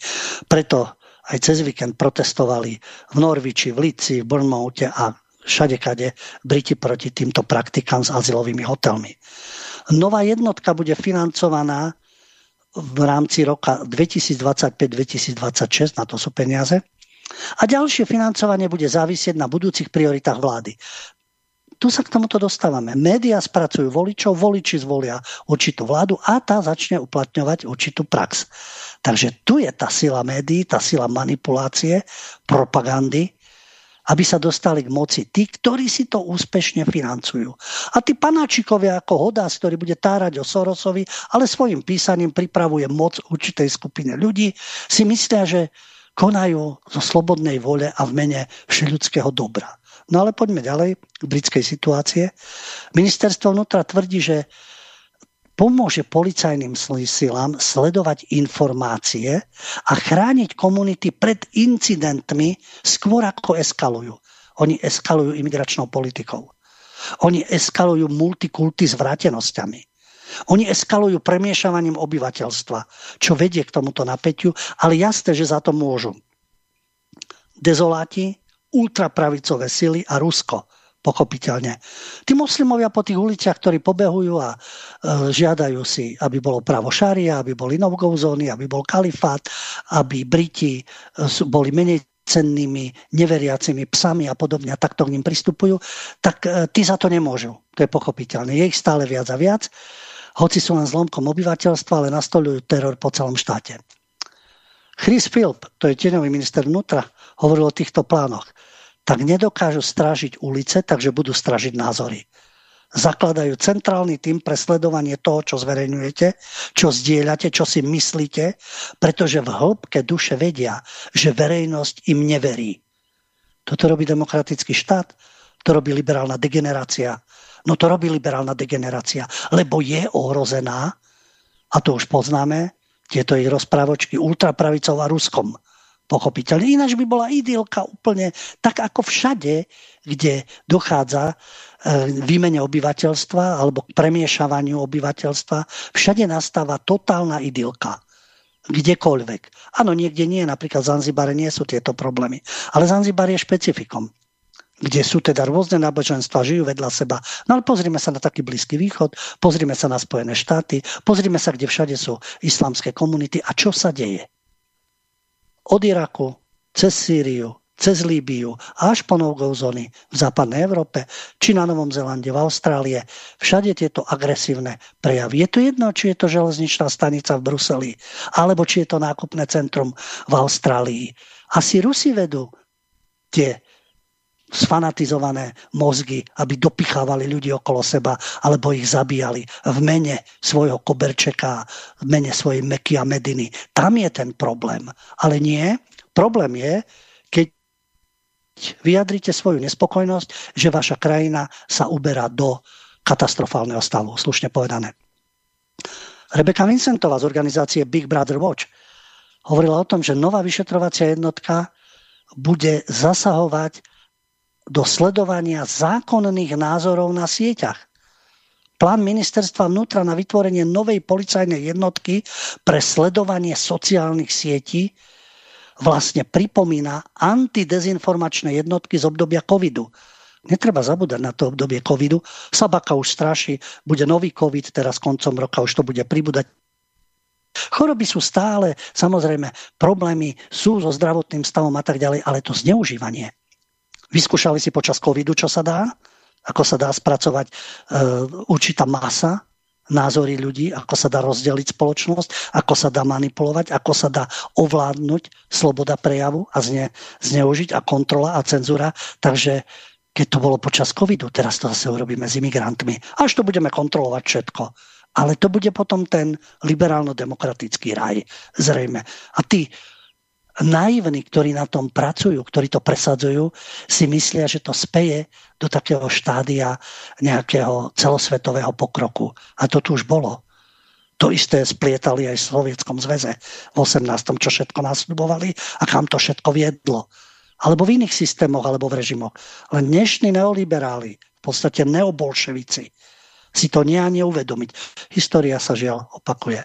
Preto aj cez víkend protestovali v Norviči, v Lici, v Bournemouthe a všade kade Briti proti týmto praktikám s azylovými hotelmi. Nová jednotka bude financovaná v rámci roka 2025-2026, na to sú peniaze. A ďalšie financovanie bude závisieť na budúcich prioritách vlády. Tu sa k tomuto dostávame. Média spracujú voličov, voliči zvolia určitú vládu a tá začne uplatňovať určitú prax. Takže tu je tá sila médií, tá sila manipulácie, propagandy, aby sa dostali k moci tí, ktorí si to úspešne financujú. A tí panáčikovia ako Hodás, ktorý bude tárať o Sorosovi, ale svojim písaním pripravuje moc určitej skupine ľudí, si myslia, že konajú zo slobodnej vole a v mene všeľudského dobra. No ale poďme ďalej k britskej situácie. Ministerstvo vnútra tvrdí, že pomôže policajným silám sledovať informácie a chrániť komunity pred incidentmi skôr ako eskalujú. Oni eskalujú imigračnou politikou. Oni eskalujú multikulty s vrátenosťami. Oni eskalujú premiešavaním obyvateľstva, čo vedie k tomuto napätiu, ale jasné, že za to môžu dezoláti, ultrapravicové sily a Rusko – pochopiteľne. Tí moslimovia po tých uliciach, ktorí pobehujú a e, žiadajú si, aby bolo právo šaria, aby boli no aby bol kalifát, aby Briti e, boli menej cennými, neveriacimi psami a podobne a takto k ním pristupujú, tak e, tí za to nemôžu. To je pochopiteľné. Je ich stále viac a viac, hoci sú len zlomkom obyvateľstva, ale nastolujú teror po celom štáte. Chris Philp, to je tieňový minister vnútra, hovoril o týchto plánoch. Tak nedokážu strážiť ulice, takže budú strážiť názory zakladajú centrálny tým pre sledovanie toho, čo zverejňujete, čo zdieľate, čo si myslíte, pretože v hĺbke duše vedia, že verejnosť im neverí. Toto robí demokratický štát, to robí liberálna degenerácia. No to robí liberálna degenerácia, lebo je ohrozená, a to už poznáme, tieto ich rozprávočky ultrapravicou a Ruskom. Pochopiteľne. Ináč by bola idylka úplne tak ako všade, kde dochádza E, výmene obyvateľstva alebo k premiešavaniu obyvateľstva. Všade nastáva totálna idylka. Kdekoľvek. Áno, niekde nie, napríklad v Zanzibare nie sú tieto problémy. Ale Zanzibar je špecifikom kde sú teda rôzne náboženstva, žijú vedľa seba. No ale pozrime sa na taký Blízky východ, pozrime sa na Spojené štáty, pozrime sa, kde všade sú islamské komunity a čo sa deje. Od Iraku cez Sýriu, cez Líbiu až po no zóny v západnej Európe, či na Novom Zelande, v Austrálie. Všade tieto agresívne prejavy. Je to jedno, či je to železničná stanica v Bruseli, alebo či je to nákupné centrum v Austrálii. Asi Rusi vedú tie sfanatizované mozgy, aby dopichávali ľudí okolo seba, alebo ich zabíjali v mene svojho koberčeka, v mene svojej Meky a Mediny. Tam je ten problém. Ale nie. Problém je, vyjadrite svoju nespokojnosť, že vaša krajina sa uberá do katastrofálneho stavu, slušne povedané. Rebeka Vincentová z organizácie Big Brother Watch hovorila o tom, že nová vyšetrovacia jednotka bude zasahovať do sledovania zákonných názorov na sieťach. Plán ministerstva vnútra na vytvorenie novej policajnej jednotky pre sledovanie sociálnych sietí vlastne pripomína antidezinformačné jednotky z obdobia covidu. Netreba zabúdať na to obdobie covidu. Sabaka už straší, bude nový covid, teraz koncom roka už to bude pribúdať. Choroby sú stále, samozrejme, problémy sú so zdravotným stavom a tak ďalej, ale to zneužívanie. Vyskúšali si počas covidu, čo sa dá? Ako sa dá spracovať e, určitá masa názory ľudí, ako sa dá rozdeliť spoločnosť, ako sa dá manipulovať, ako sa dá ovládnuť sloboda prejavu a zne, zneužiť a kontrola a cenzúra. Takže keď to bolo počas covidu, teraz to zase urobíme s imigrantmi. Až to budeme kontrolovať všetko. Ale to bude potom ten liberálno-demokratický raj, zrejme. A tí naivní, ktorí na tom pracujú, ktorí to presadzujú, si myslia, že to speje do takého štádia nejakého celosvetového pokroku. A to tu už bolo. To isté splietali aj v Sovietskom zväze v 18. čo všetko nás ľubovali a kam to všetko viedlo. Alebo v iných systémoch, alebo v režimoch. Len dnešní neoliberáli, v podstate neobolševici, si to nie ani uvedomiť. História sa žiaľ opakuje.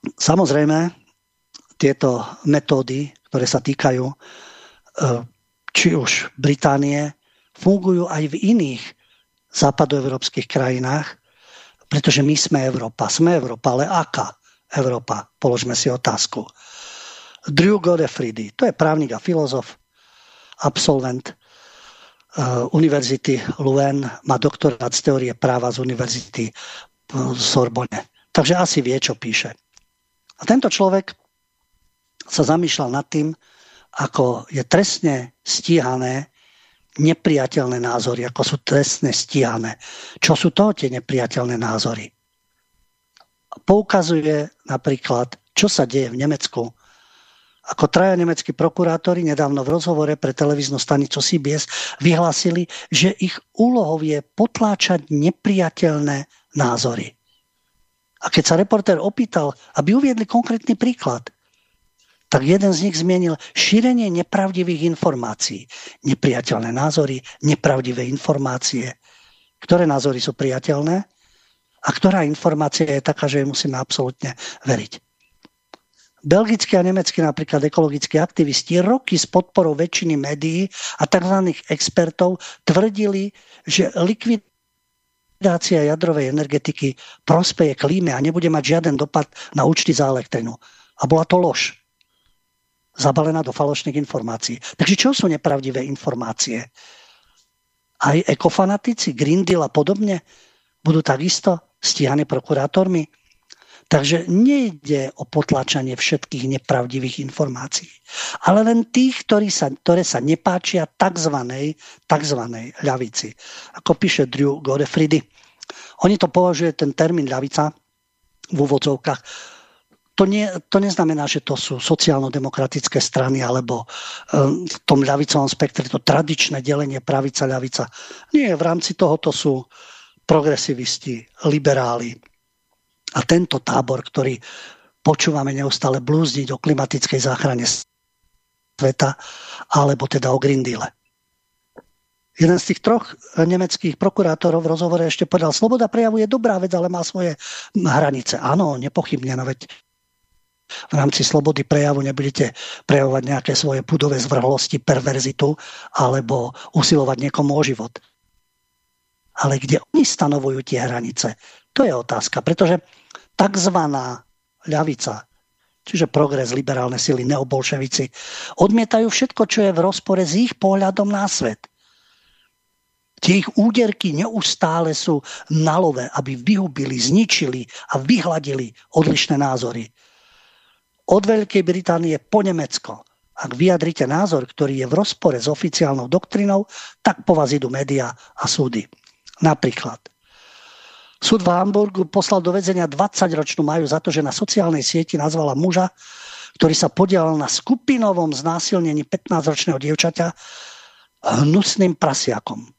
Samozrejme, tieto metódy, ktoré sa týkajú e, či už Británie, fungujú aj v iných západoevropských krajinách, pretože my sme Európa. Sme Európa, ale aká Európa? Položme si otázku. Drew Godefriedy, to je právnik a filozof, absolvent uh, Univerzity Luen, má doktorát z teórie práva z Univerzity v Sorbonne. Takže asi vie, čo píše. A tento človek sa zamýšľal nad tým, ako je trestne stíhané nepriateľné názory, ako sú trestne stíhané. Čo sú to tie nepriateľné názory? Poukazuje napríklad, čo sa deje v Nemecku. Ako traja nemeckí prokurátori nedávno v rozhovore pre televíznu stanicu CBS vyhlásili, že ich úlohou je potláčať nepriateľné názory. A keď sa reportér opýtal, aby uviedli konkrétny príklad, tak jeden z nich zmienil šírenie nepravdivých informácií. Nepriateľné názory, nepravdivé informácie. Ktoré názory sú priateľné a ktorá informácia je taká, že jej musíme absolútne veriť. Belgickí a nemeckí napríklad ekologickí aktivisti roky s podporou väčšiny médií a tzv. expertov tvrdili, že likvid likvidácia jadrovej energetiky prospeje klíme a nebude mať žiaden dopad na účty za elektrinu. A bola to lož. Zabalená do falošných informácií. Takže čo sú nepravdivé informácie? Aj ekofanatici, Green Deal a podobne budú takisto stíhaní prokurátormi? Takže nejde o potlačanie všetkých nepravdivých informácií, ale len tých, ktorí sa, ktoré sa nepáčia tzv. tzv. ľavici. Ako píše Drew Godefridy. Oni to považuje ten termín ľavica v úvodzovkách to, nie, to neznamená, že to sú sociálno-demokratické strany alebo um, v tom ľavicovom spektre to tradičné delenie pravica-ľavica. Nie, v rámci toho to sú progresivisti, liberáli. A tento tábor, ktorý počúvame neustále blúzniť o klimatickej záchrane sveta, alebo teda o Green Deal. Jeden z tých troch nemeckých prokurátorov v rozhovore ešte povedal, sloboda prejavu je dobrá vec, ale má svoje hranice. Áno, nepochybne, no veď v rámci slobody prejavu nebudete prejavovať nejaké svoje pudové zvrhlosti, perverzitu alebo usilovať niekomu o život. Ale kde oni stanovujú tie hranice, to je otázka. Pretože tzv. ľavica, čiže progres, liberálne sily, neobolševici, odmietajú všetko, čo je v rozpore s ich pohľadom na svet. Tie ich úderky neustále sú nalové, aby vyhubili, zničili a vyhladili odlišné názory od Veľkej Británie po Nemecko. Ak vyjadrite názor, ktorý je v rozpore s oficiálnou doktrinou, tak po vás idú médiá a súdy. Napríklad. Súd v Hamburgu poslal do väzenia 20-ročnú Maju za to, že na sociálnej sieti nazvala muža, ktorý sa podielal na skupinovom znásilnení 15-ročného dievčaťa hnusným prasiakom.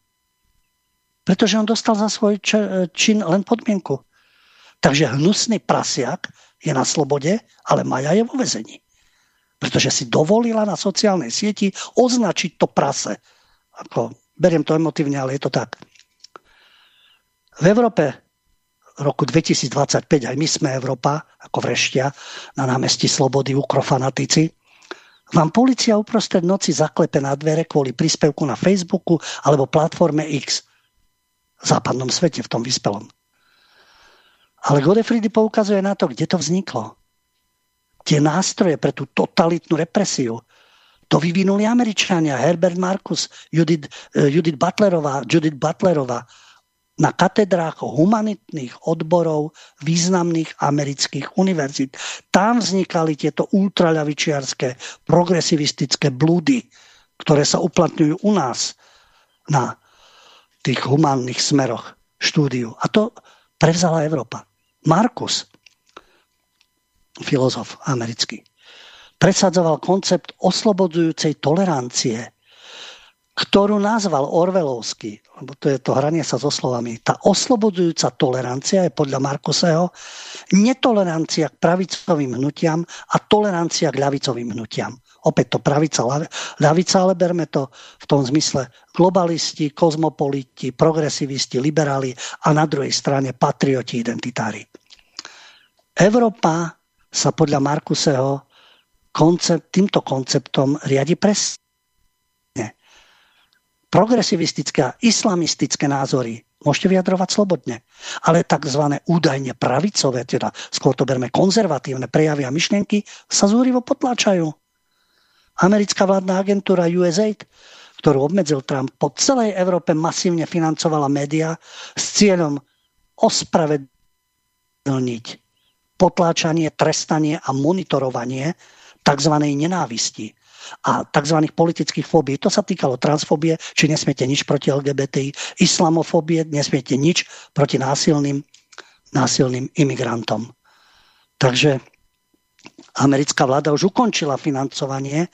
Pretože on dostal za svoj čin len podmienku. Takže hnusný prasiak je na slobode, ale Maja je vo vezení. Pretože si dovolila na sociálnej sieti označiť to prase. Ako, beriem to emotívne, ale je to tak. V Európe roku 2025, aj my sme Európa, ako vreštia, na námestí Slobody, ukrofanatici, vám policia uprostred noci zaklepe na dvere kvôli príspevku na Facebooku alebo platforme X v západnom svete, v tom vyspelom. Ale Godefridy poukazuje na to, kde to vzniklo. Tie nástroje pre tú totalitnú represiu, to vyvinuli Američania, Herbert Marcus, Judith, eh, Judith Butlerová, Judith Butlerová na katedrách humanitných odborov významných amerických univerzít. Tam vznikali tieto ultraľavičiarské progresivistické blúdy, ktoré sa uplatňujú u nás na tých humánnych smeroch štúdiu. A to prevzala Európa. Markus, filozof americký, presadzoval koncept oslobodzujúcej tolerancie, ktorú nazval Orvelovský, lebo to je to hranie sa so slovami. Tá oslobodzujúca tolerancia je podľa Markuseho netolerancia k pravicovým hnutiam a tolerancia k ľavicovým hnutiam. Opäť to pravica, ľavica, ale berme to v tom zmysle globalisti, kozmopoliti, progresivisti, liberáli a na druhej strane patrioti, identitári. Európa sa podľa Markuseho koncept, týmto konceptom riadi presne. Progresivistické a islamistické názory môžete vyjadrovať slobodne, ale tzv. údajne pravicové, teda skôr to berme konzervatívne prejavy a myšlienky, sa zúrivo potláčajú. Americká vládna agentúra USAID, ktorú obmedzil Trump, po celej Európe masívne financovala médiá s cieľom ospravedlniť potláčanie, trestanie a monitorovanie tzv. nenávisti a tzv. politických fóbií. To sa týkalo transfóbie, či nesmiete nič proti LGBTI, islamofóbie, nesmiete nič proti násilným, násilným imigrantom. Takže americká vláda už ukončila financovanie,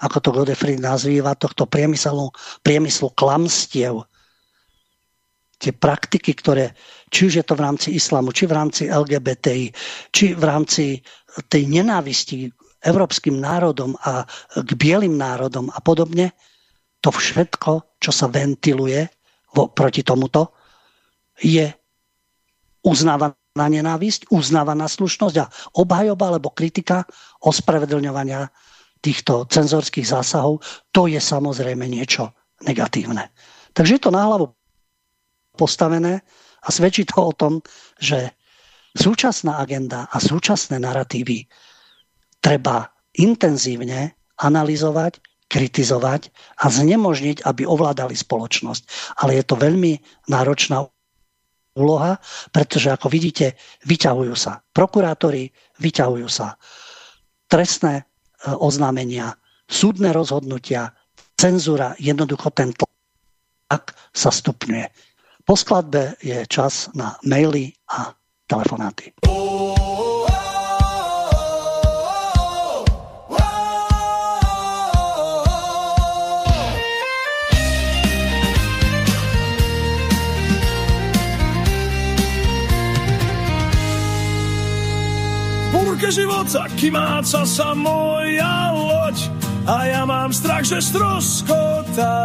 ako to Godefried nazýva, tohto priemyslu, priemyslu klamstiev, tie praktiky, ktoré, či už je to v rámci islamu, či v rámci LGBTI, či v rámci tej nenávisti európskym národom a k bielým národom a podobne, to všetko, čo sa ventiluje vo, proti tomuto, je uznávaná nenávisť, uznávaná slušnosť a obhajoba alebo kritika ospravedlňovania týchto cenzorských zásahov, to je samozrejme niečo negatívne. Takže je to na hlavu postavené a svedčí to o tom, že súčasná agenda a súčasné narratívy treba intenzívne analyzovať, kritizovať a znemožniť, aby ovládali spoločnosť. Ale je to veľmi náročná úloha, pretože ako vidíte, vyťahujú sa prokurátori, vyťahujú sa trestné e, oznámenia, súdne rozhodnutia, cenzúra, jednoducho ten tlak sa stupňuje. Po skladbe je čas na maily a telefonáty. Búrke života kymáca sa moja loď a ja mám strach, že stroskotá.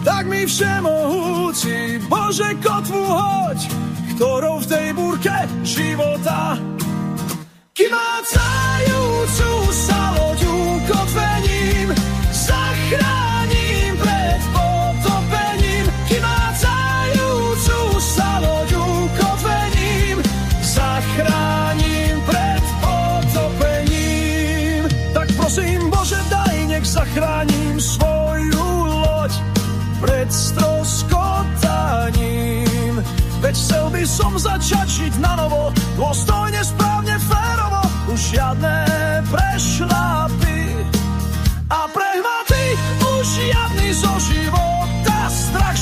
Tak mi všemohúci, Bože, kotvu hoď, ktorou v tej búrke života kymácajúcu sa loď nech zachránim svoju loď pred stroskotaním. Veď chcel by som začať na novo, dôstojne, správne, férovo, už žiadne prešlapy a prehmaty, už žiadny zo života, strach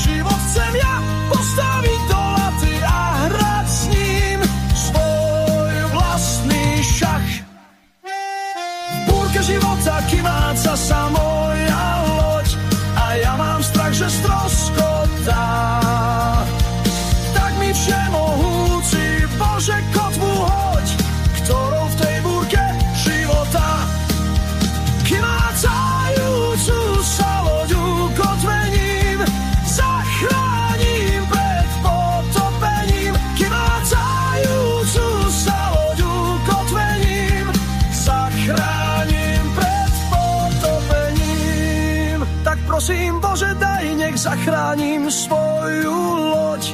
zachránim svoju loď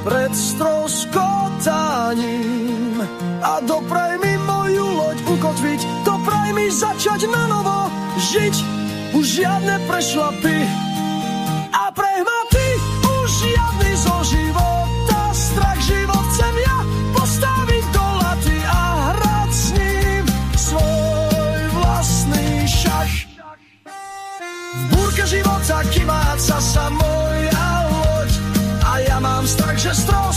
pred stroskotaním. A dopraj mi moju loď ukotviť, dopraj mi začať na novo žiť. Už žiadne prešlapy a prehmaty, už žiadny zo života. Strach život chcem ja postaviť do laty a hrať s ním svoj vlastný šach. V búrke života kymáca mám strach,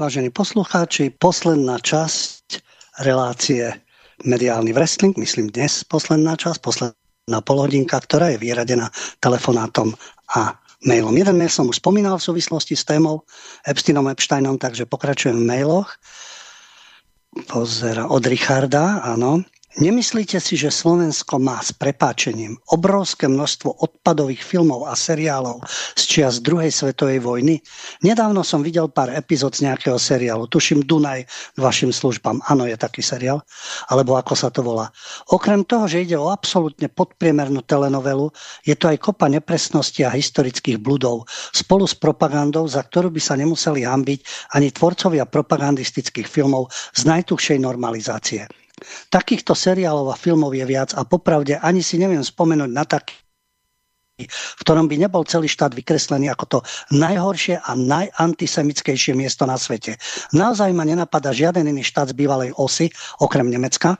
Vážení poslucháči, posledná časť relácie Mediálny wrestling, myslím dnes posledná časť, posledná polhodinka, ktorá je vyradená telefonátom a mailom. Jeden mail som už spomínal v súvislosti s témou Epsteinom Epsteinom, takže pokračujem v mailoch. Pozera od Richarda, áno. Nemyslíte si, že Slovensko má s prepáčením obrovské množstvo odpadových filmov a seriálov z čias druhej svetovej vojny? Nedávno som videl pár epizód z nejakého seriálu, tuším Dunaj k vašim službám, áno je taký seriál, alebo ako sa to volá. Okrem toho, že ide o absolútne podpriemernú telenovelu, je to aj kopa nepresnosti a historických bludov spolu s propagandou, za ktorú by sa nemuseli hambiť ani tvorcovia propagandistických filmov z najtuchšej normalizácie. Takýchto seriálov a filmov je viac a popravde ani si neviem spomenúť na taký v ktorom by nebol celý štát vykreslený ako to najhoršie a najantisemickejšie miesto na svete. Naozaj ma nenapadá žiaden iný štát z bývalej osy, okrem Nemecka,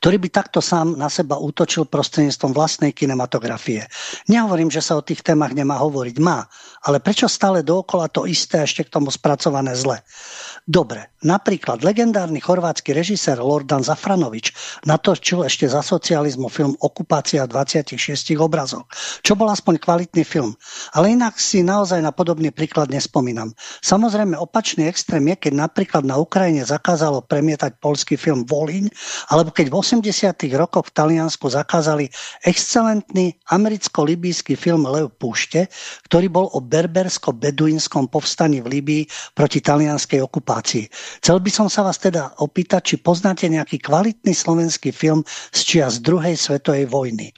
ktorý by takto sám na seba útočil prostredníctvom vlastnej kinematografie. Nehovorím, že sa o tých témach nemá hovoriť, má, ale prečo stále dookola to isté a ešte k tomu spracované zle? Dobre, napríklad legendárny chorvátsky režisér Lordan Zafranovič natočil ešte za socializmu film Okupácia 26 obrazov, čo bol aspoň kvalitný film. Ale inak si naozaj na podobný príklad nespomínam. Samozrejme opačný extrém je, keď napríklad na Ukrajine zakázalo premietať polský film Volín, alebo keď v 80. rokoch v Taliansku zakázali excelentný americko-libýsky film Lev Púšte, ktorý bol o berbersko-beduínskom povstaní v Líbii proti talianskej okupácii. Chcel by som sa vás teda opýtať, či poznáte nejaký kvalitný slovenský film z čias druhej svetovej vojny.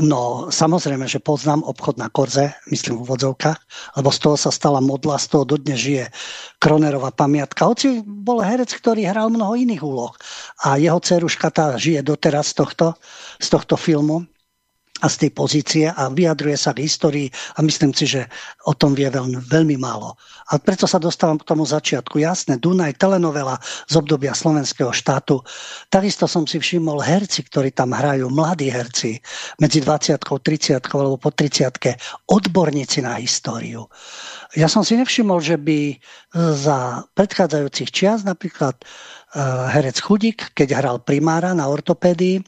No, samozrejme, že poznám obchod na Korze, myslím v vodzovkách, lebo z toho sa stala modla, z toho dodnes žije Kronerová pamiatka. Hoci bol herec, ktorý hral mnoho iných úloh a jeho dceruška tá žije doteraz z tohto, z tohto filmu a z tej pozície a vyjadruje sa k histórii a myslím si, že o tom vie veľmi, veľmi málo. A preto sa dostávam k tomu začiatku. Jasné, Dunaj, telenovela z obdobia slovenského štátu. Takisto som si všimol herci, ktorí tam hrajú, mladí herci, medzi 20 30 alebo po 30 odborníci na históriu. Ja som si nevšimol, že by za predchádzajúcich čias napríklad eh, herec Chudík, keď hral primára na ortopédii,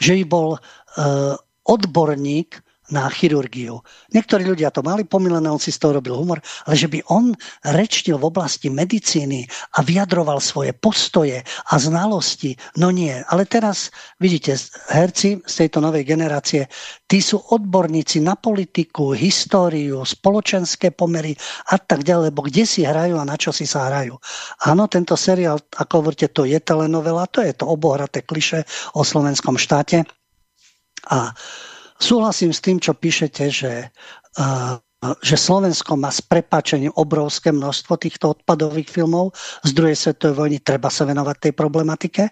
že by bol eh, odborník na chirurgiu. Niektorí ľudia to mali pomilené, on si z toho robil humor, ale že by on rečnil v oblasti medicíny a vyjadroval svoje postoje a znalosti, no nie. Ale teraz, vidíte, herci z tejto novej generácie, tí sú odborníci na politiku, históriu, spoločenské pomery a tak ďalej, lebo kde si hrajú a na čo si sa hrajú. Áno, tento seriál, ako hovoríte, to je telenovela, to je to obohraté kliše o slovenskom štáte, a súhlasím s tým, čo píšete, že, že Slovensko má s prepačením obrovské množstvo týchto odpadových filmov z druhej svetovej vojny, treba sa venovať tej problematike,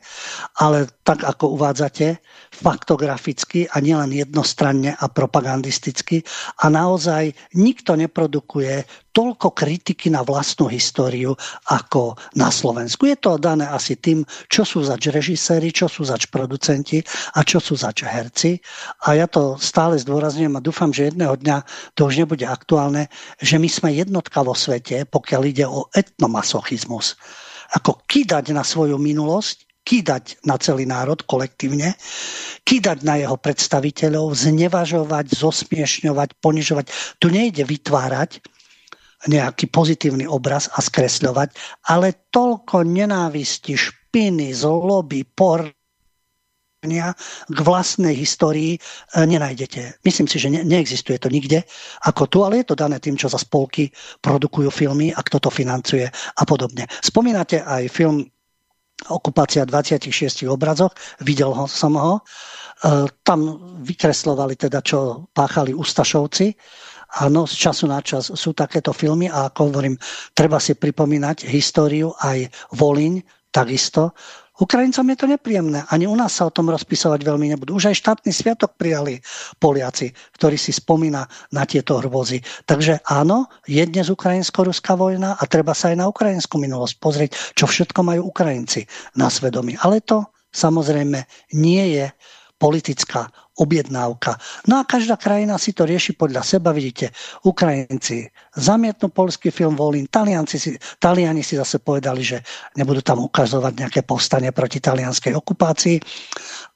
ale tak ako uvádzate, faktograficky a nielen jednostranne a propagandisticky. A naozaj nikto neprodukuje toľko kritiky na vlastnú históriu ako na Slovensku. Je to dané asi tým, čo sú zač režiséri, čo sú zač producenti a čo sú zač herci. A ja to stále zdôrazňujem a dúfam, že jedného dňa to už nebude aktuálne, že my sme jednotka vo svete, pokiaľ ide o etnomasochizmus. Ako kýdať na svoju minulosť kýdať na celý národ kolektívne, kýdať na jeho predstaviteľov, znevažovať, zosmiešňovať, ponižovať. Tu nejde vytvárať nejaký pozitívny obraz a skresľovať, ale toľko nenávisti, špiny, zloby, por k vlastnej histórii e, nenájdete. Myslím si, že ne, neexistuje to nikde ako tu, ale je to dané tým, čo za spolky produkujú filmy a kto to financuje a podobne. Spomínate aj film okupácia 26 obrazoch, videl ho, som ho. E, tam vykreslovali teda, čo páchali Ustašovci. Áno, z času na čas sú takéto filmy a ako hovorím, treba si pripomínať históriu aj Voliň, takisto. Ukrajincom je to nepríjemné. Ani u nás sa o tom rozpisovať veľmi nebudú. Už aj štátny sviatok prijali Poliaci, ktorý si spomína na tieto hrôzy. Takže áno, je dnes ukrajinsko-ruská vojna a treba sa aj na ukrajinskú minulosť pozrieť, čo všetko majú Ukrajinci na svedomí. Ale to samozrejme nie je politická objednávka. No a každá krajina si to rieši podľa seba. Vidíte, Ukrajinci zamietnú polský film Volín, Talianci si, Taliani si zase povedali, že nebudú tam ukazovať nejaké povstanie proti talianskej okupácii.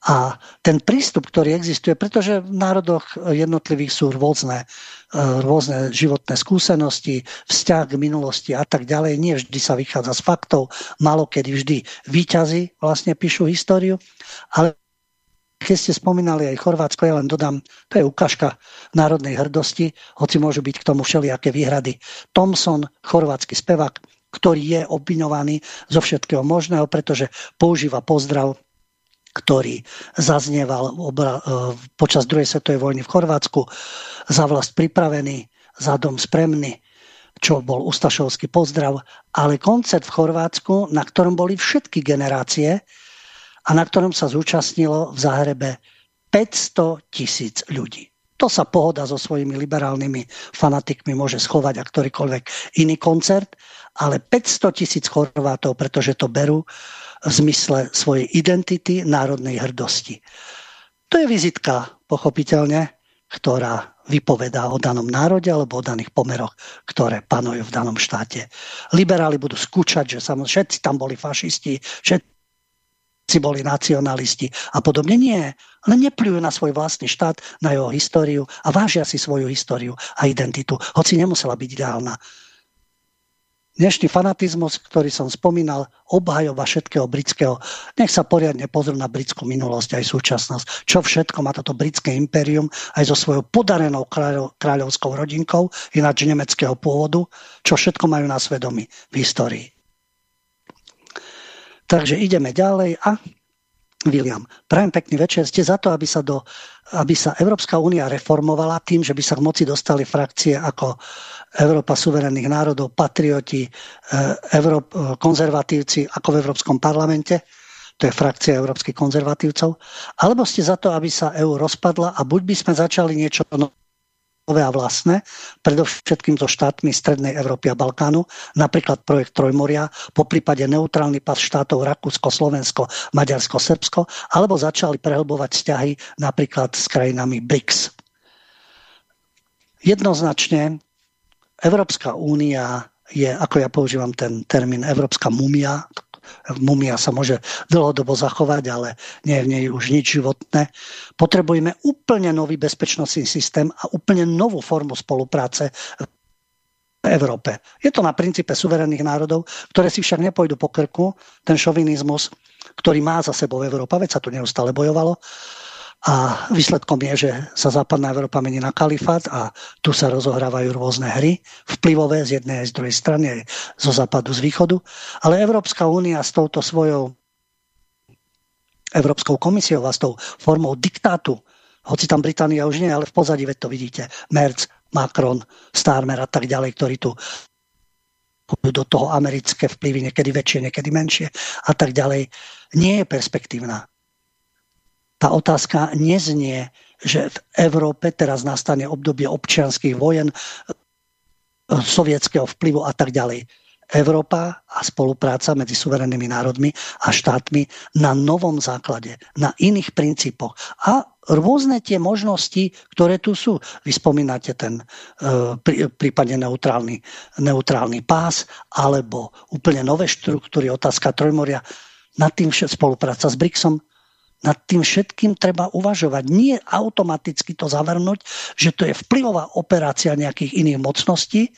A ten prístup, ktorý existuje, pretože v národoch jednotlivých sú rôzne, e, rôzne životné skúsenosti, vzťah k minulosti a tak ďalej. Nie vždy sa vychádza z faktov, malo kedy vždy výťazí vlastne píšu históriu, ale keď ste spomínali aj Chorvátsko, ja len dodám, to je ukážka národnej hrdosti, hoci môžu byť k tomu všelijaké výhrady. Thompson, chorvátsky spevák, ktorý je obviňovaný zo všetkého možného, pretože používa pozdrav ktorý zaznieval e, počas druhej svetovej vojny v Chorvátsku, za vlast pripravený, za dom spremný, čo bol Ustašovský pozdrav, ale koncert v Chorvátsku, na ktorom boli všetky generácie, a na ktorom sa zúčastnilo v Zahrebe 500 tisíc ľudí. To sa pohoda so svojimi liberálnymi fanatikmi môže schovať a ktorýkoľvek iný koncert, ale 500 tisíc Chorvátov, pretože to berú v zmysle svojej identity, národnej hrdosti. To je vizitka, pochopiteľne, ktorá vypovedá o danom národe alebo o daných pomeroch, ktoré panujú v danom štáte. Liberáli budú skúčať, že samozrejme všetci tam boli fašisti, všetci boli nacionalisti a podobne. Nie, ale nepľujú na svoj vlastný štát, na jeho históriu a vážia si svoju históriu a identitu, hoci nemusela byť ideálna. Dnešný fanatizmus, ktorý som spomínal, obhajoba všetkého britského, nech sa poriadne pozrú na britskú minulosť aj súčasnosť. Čo všetko má toto britské impérium aj so svojou podarenou kráľovskou rodinkou, ináč nemeckého pôvodu, čo všetko majú na svedomí v histórii. Takže ideme ďalej a William, prajem pekný večer. Ste za to, aby sa, do, aby sa Európska únia reformovala tým, že by sa k moci dostali frakcie ako Európa suverénnych národov, patrioti, e, Európ, e, konzervatívci ako v Európskom parlamente, to je frakcia európskych konzervatívcov, alebo ste za to, aby sa EÚ rozpadla a buď by sme začali niečo nové a vlastné, predovšetkým so štátmi Strednej Európy a Balkánu, napríklad projekt Trojmoria, po prípade neutrálny pas štátov Rakúsko, Slovensko, Maďarsko, Srbsko, alebo začali prehlbovať vzťahy napríklad s krajinami BRICS. Jednoznačne Európska únia je, ako ja používam ten termín, Európska mumia, mumia sa môže dlhodobo zachovať, ale nie je v nej už nič životné. Potrebujeme úplne nový bezpečnostný systém a úplne novú formu spolupráce v Európe. Je to na princípe suverénnych národov, ktoré si však nepôjdu po krku, ten šovinizmus, ktorý má za sebou Európa, veď sa tu neustále bojovalo, a výsledkom je, že sa západná Európa mení na kalifát a tu sa rozohrávajú rôzne hry, vplyvové z jednej aj z druhej strany, aj zo západu, z východu. Ale Európska únia s touto svojou Európskou komisiou a s tou formou diktátu, hoci tam Británia už nie, ale v pozadí, veď to vidíte, Merz, Macron, Starmer a tak ďalej, ktorí tu do toho americké vplyvy, niekedy väčšie, niekedy menšie a tak ďalej, nie je perspektívna tá otázka neznie, že v Európe teraz nastane obdobie občianských vojen, sovietského vplyvu a tak ďalej. Európa a spolupráca medzi suverennými národmi a štátmi na novom základe, na iných princípoch a rôzne tie možnosti, ktoré tu sú. Vy spomínate ten e, prípadne neutrálny, neutrálny pás alebo úplne nové štruktúry, otázka Trojmoria, nad tým spolupráca s BRICSom, nad tým všetkým treba uvažovať. Nie automaticky to zavrnúť, že to je vplyvová operácia nejakých iných mocností,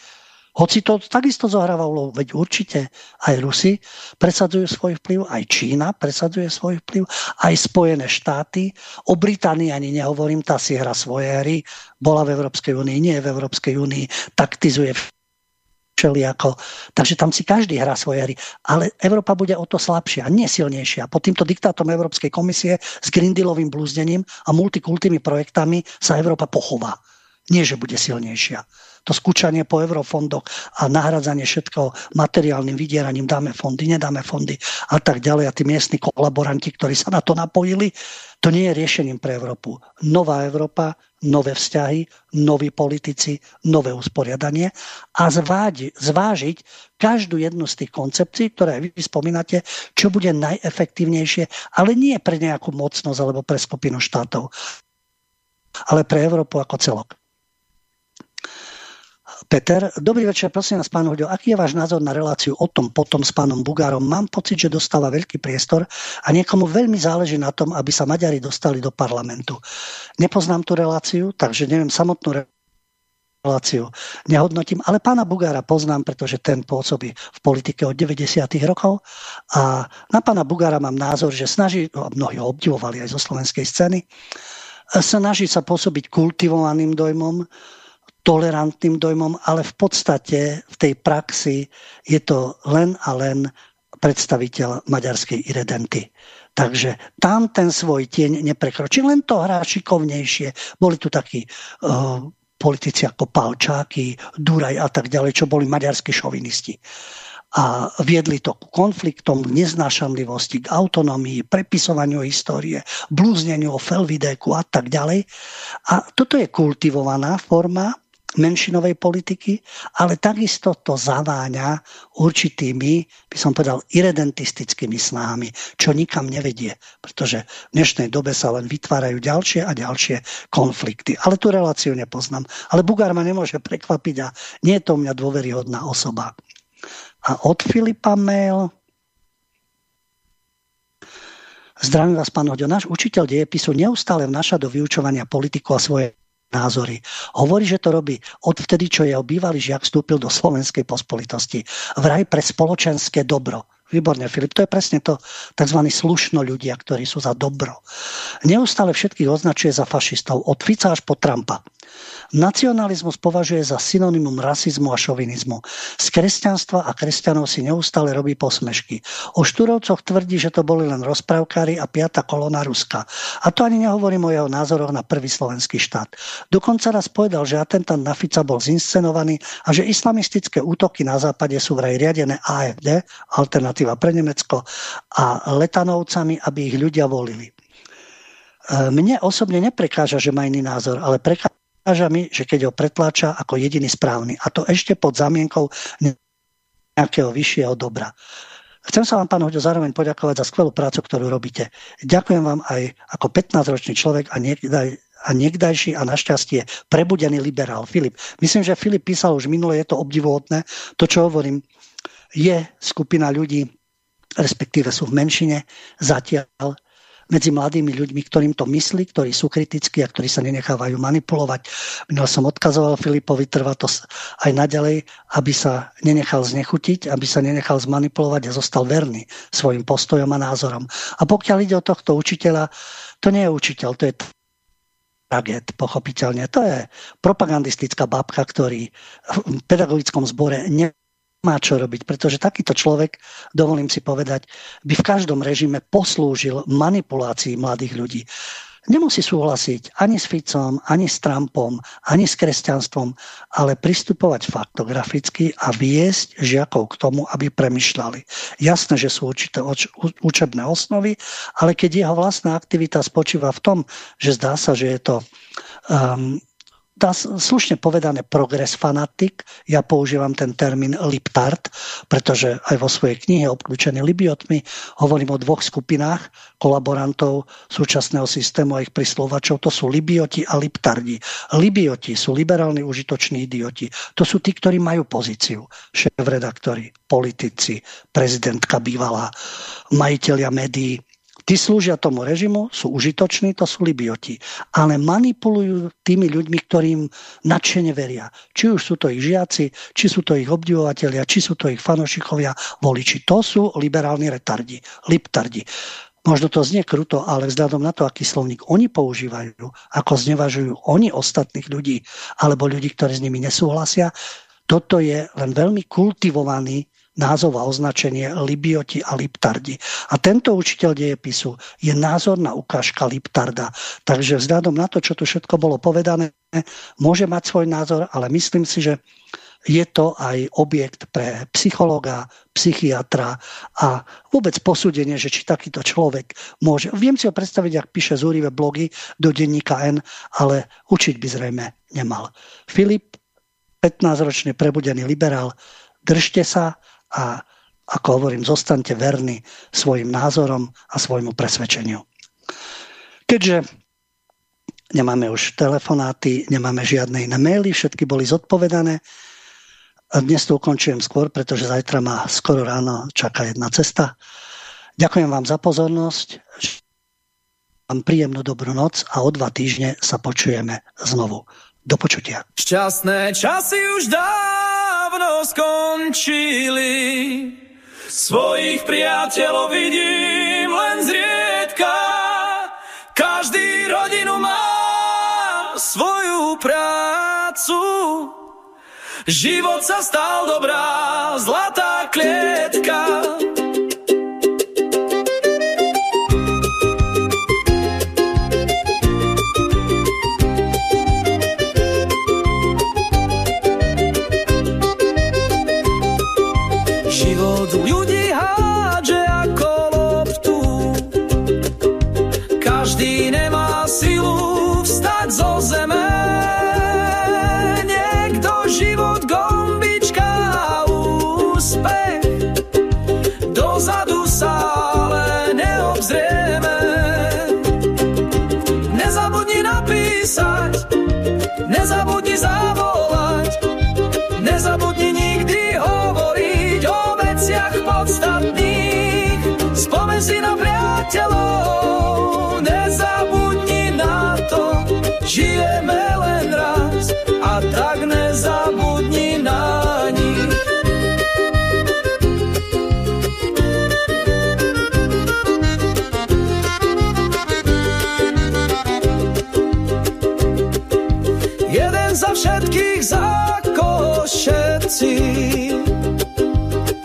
hoci to takisto zohráva úlohu, veď určite aj Rusi presadzujú svoj vplyv, aj Čína presadzuje svoj vplyv, aj Spojené štáty. O Británii ani nehovorím, tá si hra svoje hry, bola v Európskej únii, nie je v Európskej únii, taktizuje všelijako. Takže tam si každý hrá svoje hry. Ale Európa bude o to slabšia, nie silnejšia. Pod týmto diktátom Európskej komisie s Green Dealovým blúzdením a multikultými projektami sa Európa pochová. Nie, že bude silnejšia. To skúčanie po eurofondoch a nahradzanie všetko materiálnym vydieraním, dáme fondy, nedáme fondy a tak ďalej. A tí miestni kolaboranti, ktorí sa na to napojili, to nie je riešením pre Európu. Nová Európa, nové vzťahy, noví politici, nové usporiadanie a zvádi, zvážiť každú jednu z tých koncepcií, ktoré vy spomínate, čo bude najefektívnejšie, ale nie pre nejakú mocnosť alebo pre skupinu štátov, ale pre Európu ako celok. Peter, dobrý večer, prosím vás, pán Hoďo, aký je váš názor na reláciu o tom potom s pánom Bugárom? Mám pocit, že dostáva veľký priestor a niekomu veľmi záleží na tom, aby sa Maďari dostali do parlamentu. Nepoznám tú reláciu, takže neviem samotnú reláciu nehodnotím, ale pána Bugára poznám, pretože ten pôsobí v politike od 90. rokov a na pána Bugára mám názor, že snaží, a mnohí ho obdivovali aj zo slovenskej scény, snaží sa pôsobiť kultivovaným dojmom, tolerantným dojmom, ale v podstate v tej praxi je to len a len predstaviteľ maďarskej iredenty. Takže tam ten svoj tieň neprekročí, len to hrá šikovnejšie. Boli tu takí uh, politici ako Palčáky, Duraj a tak ďalej, čo boli maďarskí šovinisti a viedli to k konfliktom, neznášanlivosti, k autonomii, prepisovaniu histórie, blúzneniu o Felvideku a tak ďalej. A toto je kultivovaná forma menšinovej politiky, ale takisto to zaváňa určitými, by som povedal, iredentistickými snahami, čo nikam nevedie, pretože v dnešnej dobe sa len vytvárajú ďalšie a ďalšie konflikty. Ale tú reláciu nepoznám. Ale Bugár ma nemôže prekvapiť a nie je to u mňa dôveryhodná osoba. A od Filipa mail, Zdravím vás, pán Hoďo. Náš učiteľ dejepisu neustále vnáša do vyučovania politiku a svoje názory. Hovorí, že to robí odvtedy, čo jeho bývalý žiak vstúpil do slovenskej pospolitosti. Vraj pre spoločenské dobro. Výborne, Filip, to je presne to tzv. slušno ľudia, ktorí sú za dobro. Neustále všetkých označuje za fašistov, od Fica až po Trumpa. Nacionalizmus považuje za synonymum rasizmu a šovinizmu. Z kresťanstva a kresťanov si neustále robí posmešky. O Štúrovcoch tvrdí, že to boli len rozprávkári a piata kolona Ruska. A to ani nehovorím o jeho názoroch na prvý slovenský štát. Dokonca raz povedal, že atentát na Fica bol zinscenovaný a že islamistické útoky na západe sú vraj riadené AFD, alternatíva pre Nemecko, a letanovcami, aby ich ľudia volili. E, mne osobne neprekáža, že má iný názor, ale prekáža mi, že keď ho pretláča ako jediný správny. A to ešte pod zamienkou nejakého vyššieho dobra. Chcem sa vám, pán Hoďo, zároveň poďakovať za skvelú prácu, ktorú robíte. Ďakujem vám aj ako 15-ročný človek a niekdaj, a niekdajší a našťastie prebudený liberál Filip. Myslím, že Filip písal už minule, je to obdivuhodné. To, čo hovorím, je skupina ľudí, respektíve sú v menšine zatiaľ, medzi mladými ľuďmi, ktorým to myslí, ktorí sú kritickí a ktorí sa nenechávajú manipulovať. Minul som odkazoval Filipovi, trvá to aj naďalej, aby sa nenechal znechutiť, aby sa nenechal zmanipulovať a zostal verný svojim postojom a názorom. A pokiaľ ide o tohto učiteľa, to nie je učiteľ, to je tragéd, pochopiteľne. To je propagandistická babka, ktorý v pedagogickom zbore ne má čo robiť, pretože takýto človek, dovolím si povedať, by v každom režime poslúžil manipulácii mladých ľudí. Nemusí súhlasiť ani s Ficom, ani s Trumpom, ani s kresťanstvom, ale pristupovať faktograficky a viesť žiakov k tomu, aby premyšľali. Jasné, že sú určité učebné osnovy, ale keď jeho vlastná aktivita spočíva v tom, že zdá sa, že je to um, tá slušne povedané progres fanatik, ja používam ten termín liptart, pretože aj vo svojej knihe Obklúčený libiotmi hovorím o dvoch skupinách kolaborantov súčasného systému a ich prislovačov. To sú libioti a liptardi. Libioti sú liberálni užitoční idioti. To sú tí, ktorí majú pozíciu. Šéf-redaktori, politici, prezidentka bývalá, majiteľia médií, Tí slúžia tomu režimu, sú užitoční, to sú libioti. Ale manipulujú tými ľuďmi, ktorým nadšene veria. Či už sú to ich žiaci, či sú to ich obdivovateľia, či sú to ich fanošikovia, voliči. To sú liberálni retardi, liptardi. Možno to znie kruto, ale vzhľadom na to, aký slovník oni používajú, ako znevažujú oni ostatných ľudí, alebo ľudí, ktorí s nimi nesúhlasia, toto je len veľmi kultivovaný názov a označenie Libioti a Liptardi. A tento učiteľ dejepisu je názorná ukážka Liptarda. Takže vzhľadom na to, čo tu všetko bolo povedané, môže mať svoj názor, ale myslím si, že je to aj objekt pre psychologa, psychiatra a vôbec posúdenie, že či takýto človek môže. Viem si ho predstaviť, ak píše zúrivé blogy do denníka N, ale učiť by zrejme nemal. Filip, 15-ročný prebudený liberál, držte sa, a ako hovorím, zostaňte verní svojim názorom a svojmu presvedčeniu. Keďže nemáme už telefonáty, nemáme žiadne iné maily, všetky boli zodpovedané. Dnes to ukončujem skôr, pretože zajtra ma skoro ráno čaká jedna cesta. Ďakujem vám za pozornosť. Vám príjemnú dobrú noc a o dva týždne sa počujeme znovu. Do počutia. Šťastné časy už dá dávno skončili. Svojich priateľov vidím len zriedka. Každý rodinu má svoju prácu. Život sa stal dobrá, zlatá klietka. zavolať. Nezabudni nikdy hovoriť o veciach podstatných. Spomen si na priateľov, nezabudni na to, žije veci.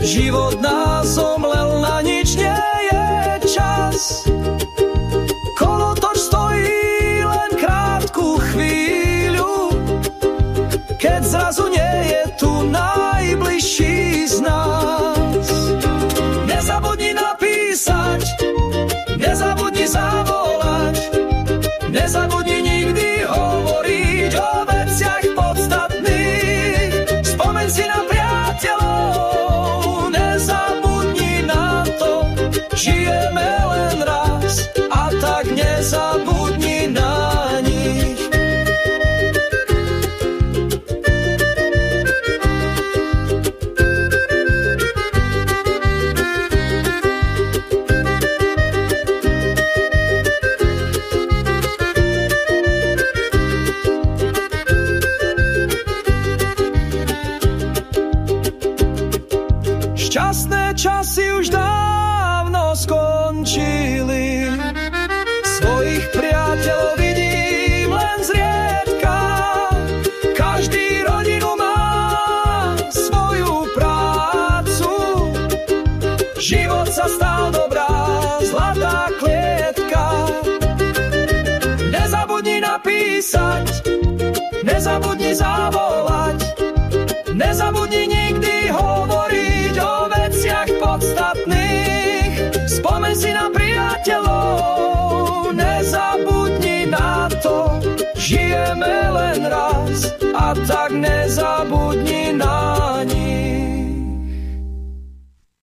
Život nás omlel, na nič nie je čas. Kolotoč stojí len krátku chvíľu, keď zrazu nie je tu najbližší z nás.